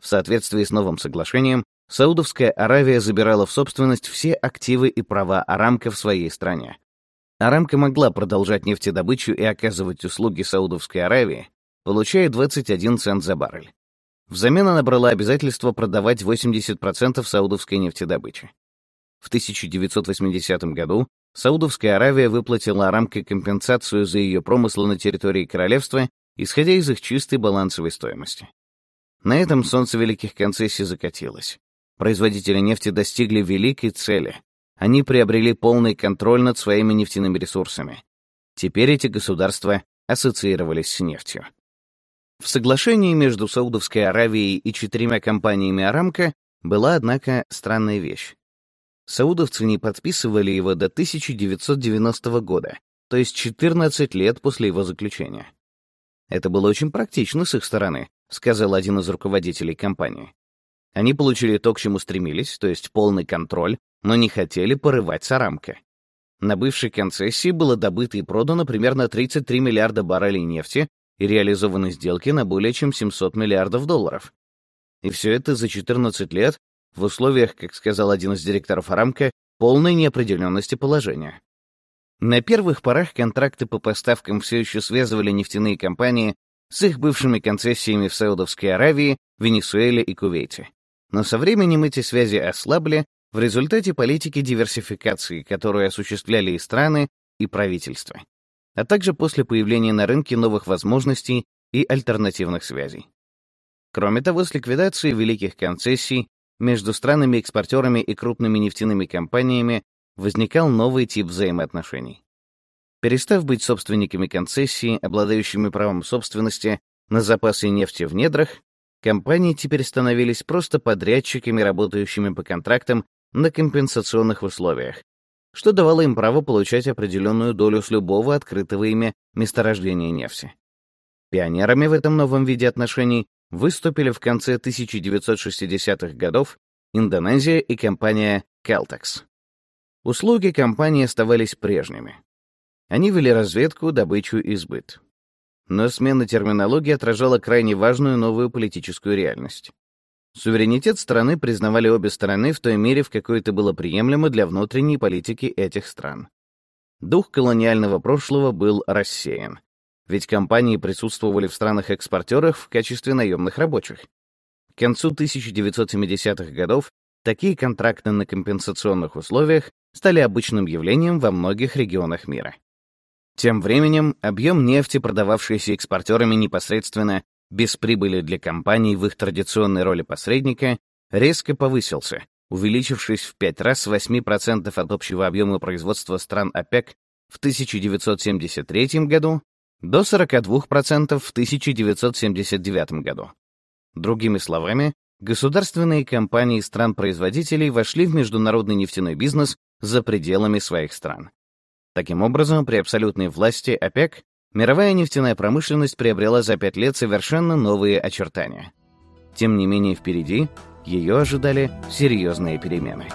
В соответствии с новым соглашением, Саудовская Аравия забирала в собственность все активы и права Арамка в своей стране, Арамка могла продолжать нефтедобычу и оказывать услуги Саудовской Аравии, получая 21 цент за баррель. Взамен она брала обязательство продавать 80% саудовской нефтедобычи. В 1980 году Саудовская Аравия выплатила Арамке компенсацию за ее промыслы на территории королевства, исходя из их чистой балансовой стоимости. На этом солнце великих концессий закатилось. Производители нефти достигли великой цели они приобрели полный контроль над своими нефтяными ресурсами. Теперь эти государства ассоциировались с нефтью. В соглашении между Саудовской Аравией и четырьмя компаниями Арамка была, однако, странная вещь. Саудовцы не подписывали его до 1990 года, то есть 14 лет после его заключения. Это было очень практично с их стороны, сказал один из руководителей компании. Они получили то, к чему стремились, то есть полный контроль но не хотели порывать Сарамка. На бывшей концессии было добыто и продано примерно 33 миллиарда баррелей нефти и реализованы сделки на более чем 700 миллиардов долларов. И все это за 14 лет в условиях, как сказал один из директоров Арамка, полной неопределенности положения. На первых порах контракты по поставкам все еще связывали нефтяные компании с их бывшими концессиями в Саудовской Аравии, Венесуэле и Кувейте. Но со временем эти связи ослабли, в результате политики диверсификации, которую осуществляли и страны, и правительства, а также после появления на рынке новых возможностей и альтернативных связей. Кроме того, с ликвидацией великих концессий между странами-экспортерами и крупными нефтяными компаниями возникал новый тип взаимоотношений. Перестав быть собственниками концессии, обладающими правом собственности на запасы нефти в недрах, компании теперь становились просто подрядчиками, работающими по контрактам на компенсационных условиях, что давало им право получать определенную долю с любого открытого ими месторождения нефти. Пионерами в этом новом виде отношений выступили в конце 1960-х годов Индонезия и компания Caltex. Услуги компании оставались прежними. Они вели разведку, добычу и сбыт. Но смена терминологии отражала крайне важную новую политическую реальность. Суверенитет страны признавали обе стороны в той мере, в какой это было приемлемо для внутренней политики этих стран. Дух колониального прошлого был рассеян, ведь компании присутствовали в странах-экспортерах в качестве наемных рабочих. К концу 1970-х годов такие контракты на компенсационных условиях стали обычным явлением во многих регионах мира. Тем временем объем нефти, продававшийся экспортерами непосредственно без прибыли для компаний в их традиционной роли посредника, резко повысился, увеличившись в 5 раз с 8% от общего объема производства стран ОПЕК в 1973 году до 42% в 1979 году. Другими словами, государственные компании стран-производителей вошли в международный нефтяной бизнес за пределами своих стран. Таким образом, при абсолютной власти ОПЕК мировая нефтяная промышленность приобрела за пять лет совершенно новые очертания. Тем не менее, впереди ее ожидали серьезные перемены.